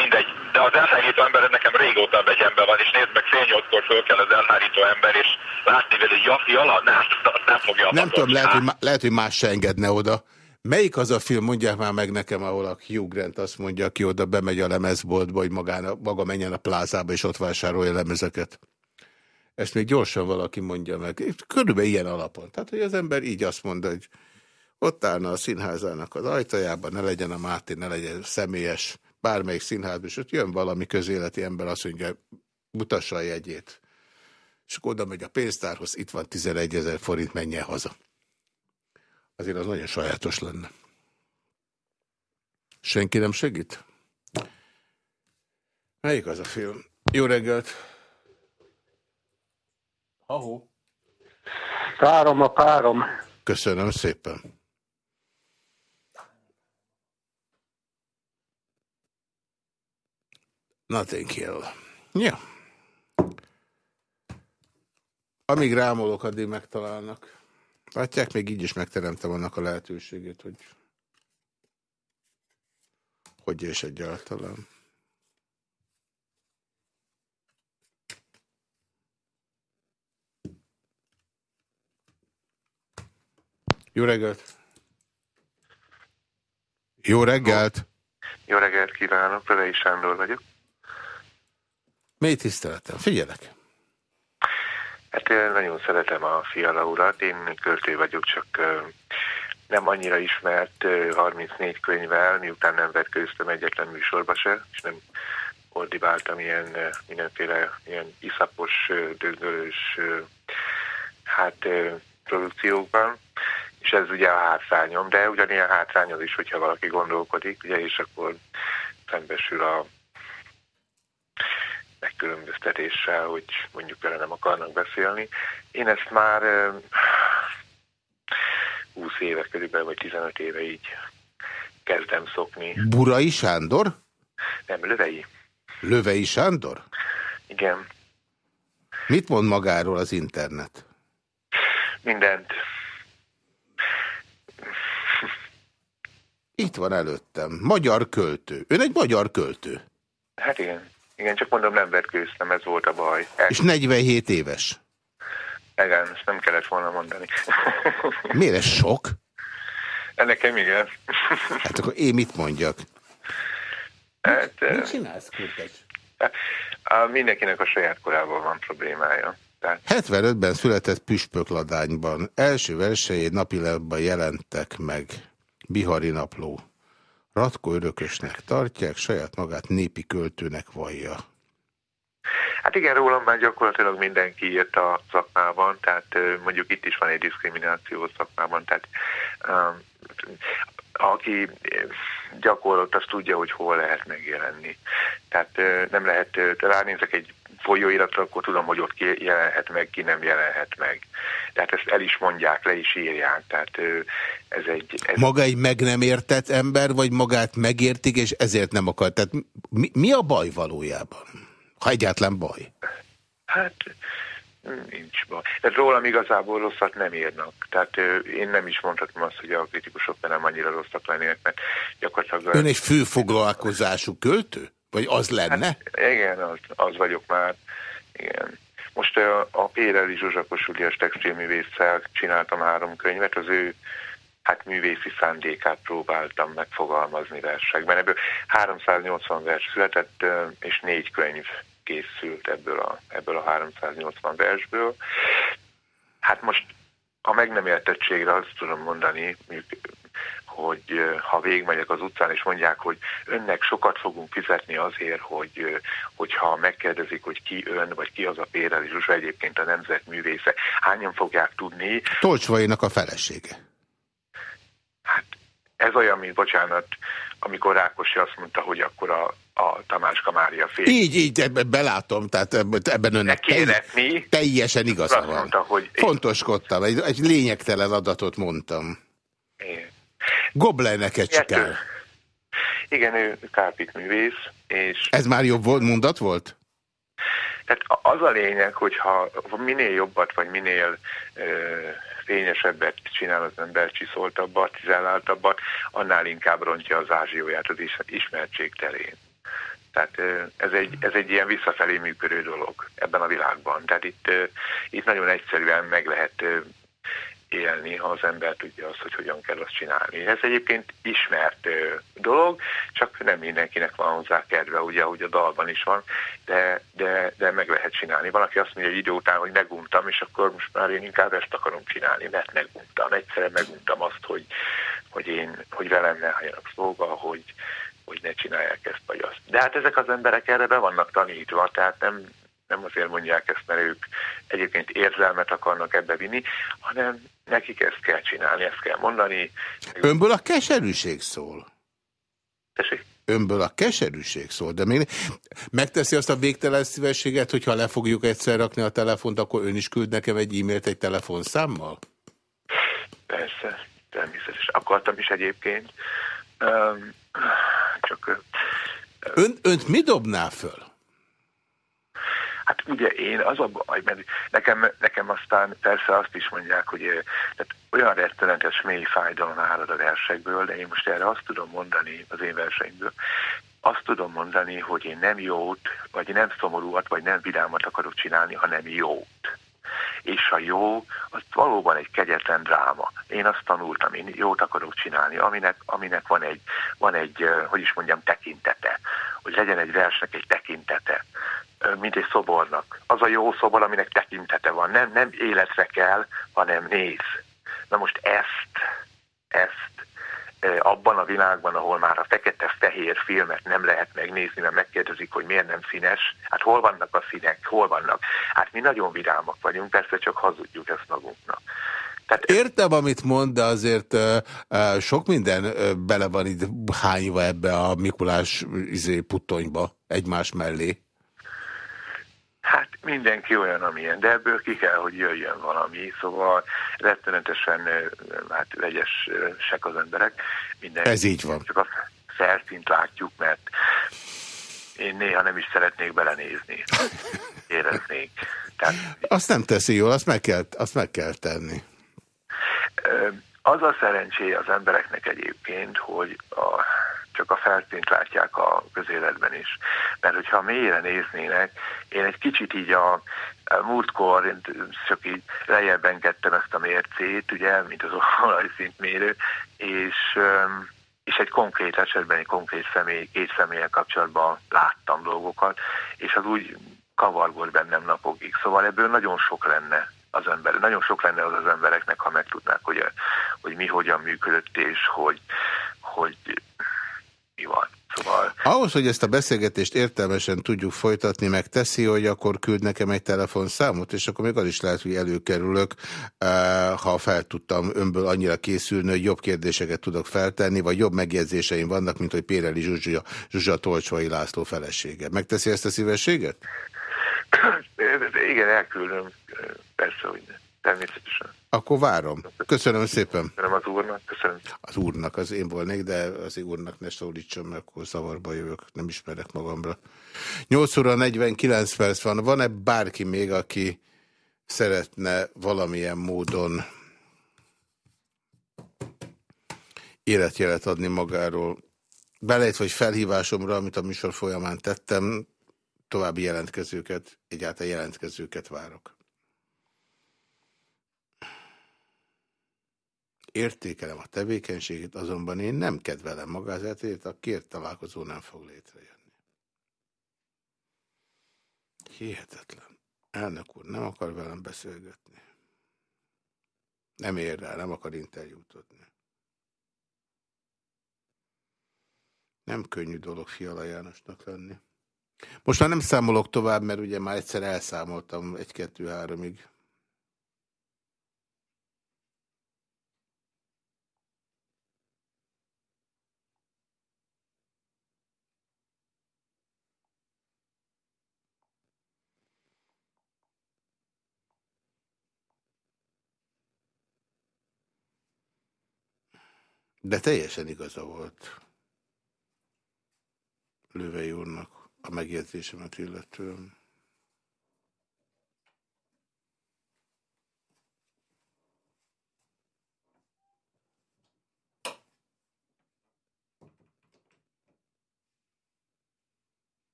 Mindegy. De az elhárító ember nekem régóta a begyenben van, és nézd meg, fél nyolckor föl kell az elhárító ember, és látni vele, hogy ja, jala, nem, nem fogja Nem tudom, lehet hogy, lehet, hogy más se engedne oda. Melyik az a film, mondják már meg nekem, ahol a Hugh Grant azt mondja, aki oda bemegy a lemezboltba, hogy magána, maga menjen a plázába és ott vásárolja lemezeket. Ezt még gyorsan valaki mondja meg. Körülbelül ilyen alapon. Tehát, hogy az ember így azt mondja, hogy ott állna a színházának az ajtajában, ne legyen a Máté, ne legyen személyes, bármelyik színházban, és ott jön valami közéleti ember, azt mondja, mutassa a jegyét. És akkor oda megy a pénztárhoz, itt van 11 ezer forint, menjen haza. Azért az nagyon sajátos lenne. Senki nem segít? Melyik az a film? Jó reggelt! Ahó. Károm a károm. Köszönöm szépen. Nothing hill. Ja. Amíg rámolok, addig megtalálnak. Látják, még így is megteremtem annak a lehetőségét, hogy hogy és egyáltalán. Jó reggelt! Jó reggelt! Jó reggelt kívánok, Pövei Sándor vagyok. Mély tiszteletem, figyelek! Hát nagyon szeretem a Fiala urat, én költő vagyok, csak nem annyira ismert 34 könyvvel, miután nem vetkőztem egyetlen műsorba se, és nem ordibáltam ilyen mindenféle ilyen iszapos, döngölős hát produkciókban. És ez ugye a hátrányom, de ugyanilyen hátrány az is, hogyha valaki gondolkodik, ugye, és akkor szembesül a megkülönböztetéssel, hogy mondjuk vele nem akarnak beszélni. Én ezt már 20 éve körülbelül, vagy 15 éve így kezdem szokni. Burai Sándor? Nem, Lövei. Lövei Sándor? Igen. Mit mond magáról az internet? Mindent. Itt van előttem. Magyar költő. Ön egy magyar költő. Hát igen. Igen, csak mondom, nem vetkőztem, ez volt a baj. El... És 47 éves? Igen, ezt nem kellett volna mondani. Miért ez sok? Nekem igen. Hát akkor én mit mondjak? Hát, mit csinálsz, Kurtecs? Mindenkinek a saját korában van problémája. Tehát... 75-ben született Püspökladányban. Első versei napilapban jelentek meg. Bihari napló. Ratko örökösnek tartják, saját magát népi költőnek vallja. Hát igen, rólam már gyakorlatilag mindenki írt a szakmában, tehát mondjuk itt is van egy diszkrimináció szakmában, tehát um, aki gyakorlott, az tudja, hogy hol lehet megjelenni. Tehát nem lehet, ránézek egy folyóiratra, akkor tudom, hogy ott ki jelenhet meg, ki nem jelenhet meg. Tehát ezt el is mondják, le is írják. Tehát ez egy... Ez Maga egy meg nem értett ember, vagy magát megértik, és ezért nem akar? Tehát mi, mi a baj valójában? Ha egyáltalán baj. Hát nincs baj. Tehát rólam igazából rosszat nem írnak. Tehát én nem is mondhatom azt, hogy a kritikusok nem annyira rosszak lennének, mert gyakorlatilag... Ön egy főfoglalkozású költő? Vagy az lenne? Hát, igen, az, az vagyok már. Igen. Most a, a Péreli Zsuzsakos Ulias textilművésszel csináltam három könyvet, az ő hát művészi szándékát próbáltam megfogalmazni versekben. Ebből 380 vers született, és négy könyv készült ebből a, ebből a 380 versből. Hát most a meg értettségre azt tudom mondani, hogy ha végigmegyek az utcán, és mondják, hogy önnek sokat fogunk fizetni azért, hogy hogyha megkérdezik, hogy ki ön, vagy ki az a Péreli Zsuzsa egyébként a nemzetművésze, hányan fogják tudni? Tolcsvainak a felesége. Hát ez olyan, mint bocsánat, amikor Rákosi azt mondta, hogy akkor a, a Tamáska Mária fél. Így, így, ebben belátom, tehát ebben önnek telj, teljesen igaza van. Mondta, hogy Fontoskodtam, egy, egy lényegtelen adatot mondtam. Én. Goblernek egy kell. Igen, ő kápítművész. És... Ez már jobb volt, mondat volt? Tehát az a lényeg, hogyha minél jobbat, vagy minél ö, fényesebbet csinál az ember, csiszoltabbat, tizelláltabbat, annál inkább rontja az ázsióját az ismertség terén. Tehát ez egy, ez egy ilyen visszafelé működő dolog ebben a világban. Tehát itt, itt nagyon egyszerűen meg lehet élni, ha az ember tudja azt, hogy hogyan kell azt csinálni. Ez egyébként ismert dolog, csak nem mindenkinek van hozzá kedve, ugye, ahogy a dalban is van, de, de, de meg lehet csinálni. Valaki azt mondja egy idő után, hogy meguntam, és akkor most már én inkább ezt akarom csinálni, mert meguntam. Egyszerűen meguntam azt, hogy, hogy én, hogy velem ne halljanak szóba, hogy, hogy ne csinálják ezt vagy azt. De hát ezek az emberek erre be vannak tanítva, tehát nem, nem azért mondják ezt, mert ők egyébként érzelmet akarnak ebbe vinni, hanem nekik ezt kell csinálni, ezt kell mondani. Önből a keserűség szól. Tessék? Önből a keserűség szól, de még megteszi azt a végtelen szívességet, hogyha le fogjuk egyszer rakni a telefont, akkor ön is küld nekem egy e-mailt egy telefonszámmal? Persze, természetesen. Akartam is egyébként. Um, csak... Ön, önt mi dobná föl? Hát ugye én az a baj, mert nekem, nekem aztán persze azt is mondják, hogy tehát olyan rettenetes mély fájdalom árad a versekből, de én most erre azt tudom mondani az én verseimből, azt tudom mondani, hogy én nem jót, vagy nem szomorúat, vagy nem vidámat akarok csinálni, hanem jót. És a jó, az valóban egy kegyetlen dráma. Én azt tanultam, én jót akarok csinálni, aminek, aminek van, egy, van egy, hogy is mondjam, tekintete. Hogy legyen egy versnek egy tekintete mint egy szobornak. Az a jó szobor, aminek tekintete van. Nem, nem életre kell, hanem néz. Na most ezt, ezt abban a világban, ahol már a fekete-fehér filmet nem lehet megnézni, mert megkérdezik, hogy miért nem színes. Hát hol vannak a színek, hol vannak? Hát mi nagyon vidámak vagyunk, persze csak hazudjuk ezt magunknak. Tehát... Értem, amit mond, de azért uh, sok minden uh, bele van itt hányva ebbe a Mikulás izé, puttonyba egymás mellé. Hát mindenki olyan, amilyen, de ebből ki kell, hogy jöjjön valami, szóval rettenetesen hát vegyesek az emberek. Mindenki, Ez így van. Csak a felszínt látjuk, mert én néha nem is szeretnék belenézni. Éreznék. Tehát, azt nem teszi jól, azt meg kell, azt meg kell tenni. Az a szerencsé az embereknek egyébként, hogy a, csak a felszínt látják a közéletben is. Mert hogyha mélyre néznének, én egy kicsit így a múltkor én csak így lejjebb engedtem ezt a mércét, ugye, mint az olajszintmérő, és és egy konkrét esetben, egy konkrét személy, két személyen kapcsolatban láttam dolgokat, és az úgy kavargott bennem napokig. Szóval ebből nagyon sok lenne az ember, nagyon sok lenne az az embereknek, ha megtudnák, hogy, hogy mi hogyan működött, és hogy, hogy mi van. Szóval... Ahhoz, hogy ezt a beszélgetést értelmesen tudjuk folytatni, meg teszi, hogy akkor küld nekem egy telefonszámot, és akkor még az is lehet, hogy előkerülök, eh, ha fel tudtam önből annyira készülni, hogy jobb kérdéseket tudok feltenni, vagy jobb megjegyzéseim vannak, mint hogy Péreli Zsuzsa, Zsuzsa Tolcsvai László felesége. Megteszi ezt a szívességet? Igen, elküldöm. Persze, hogy természetesen. Akkor várom. Köszönöm szépen. Köszönöm az úrnak, köszönöm. Az úrnak, az én volnék, de az úrnak ne szólítsam, mert akkor zavarba jövök, nem ismerek magamra. 8 óra 49 perc van. Van-e bárki még, aki szeretne valamilyen módon életjelet adni magáról? Belejt vagy felhívásomra, amit a műsor folyamán tettem, további jelentkezőket, egyáltalán jelentkezőket várok. Értékelem a tevékenységét, azonban én nem kedvelem magázatét, a kért találkozó nem fog létrejönni. Hihetetlen. Elnök úr nem akar velem beszélgetni. Nem ér rá, nem akar interjút adni. Nem könnyű dolog Fiala Jánosnak lenni. Most már nem számolok tovább, mert ugye már egyszer elszámoltam egy-kettő-háromig. De teljesen igaza volt Lővei úrnak a megjegyzésemet illetően.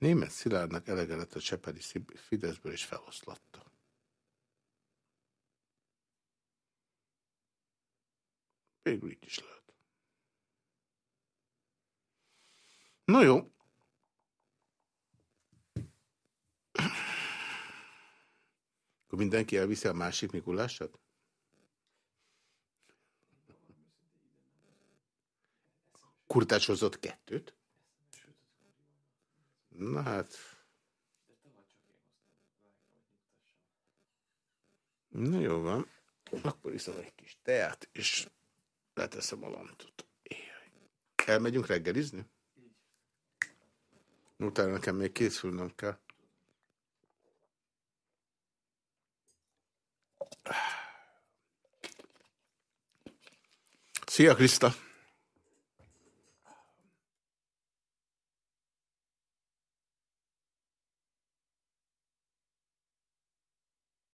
Német Szilárdnak elege lett a Csepeli Fideszből és feloszlatta. Végül így is lehet. Na jó. Akkor mindenki elviszi a másik Mikulását? Kurtács hozott kettőt? Na hát... Na jó van. Akkor iszom egy kis teát, és Leteszem a lantot. Elmegyünk reggelizni? Utána nekem még készülnöm kell. Szia, Krista!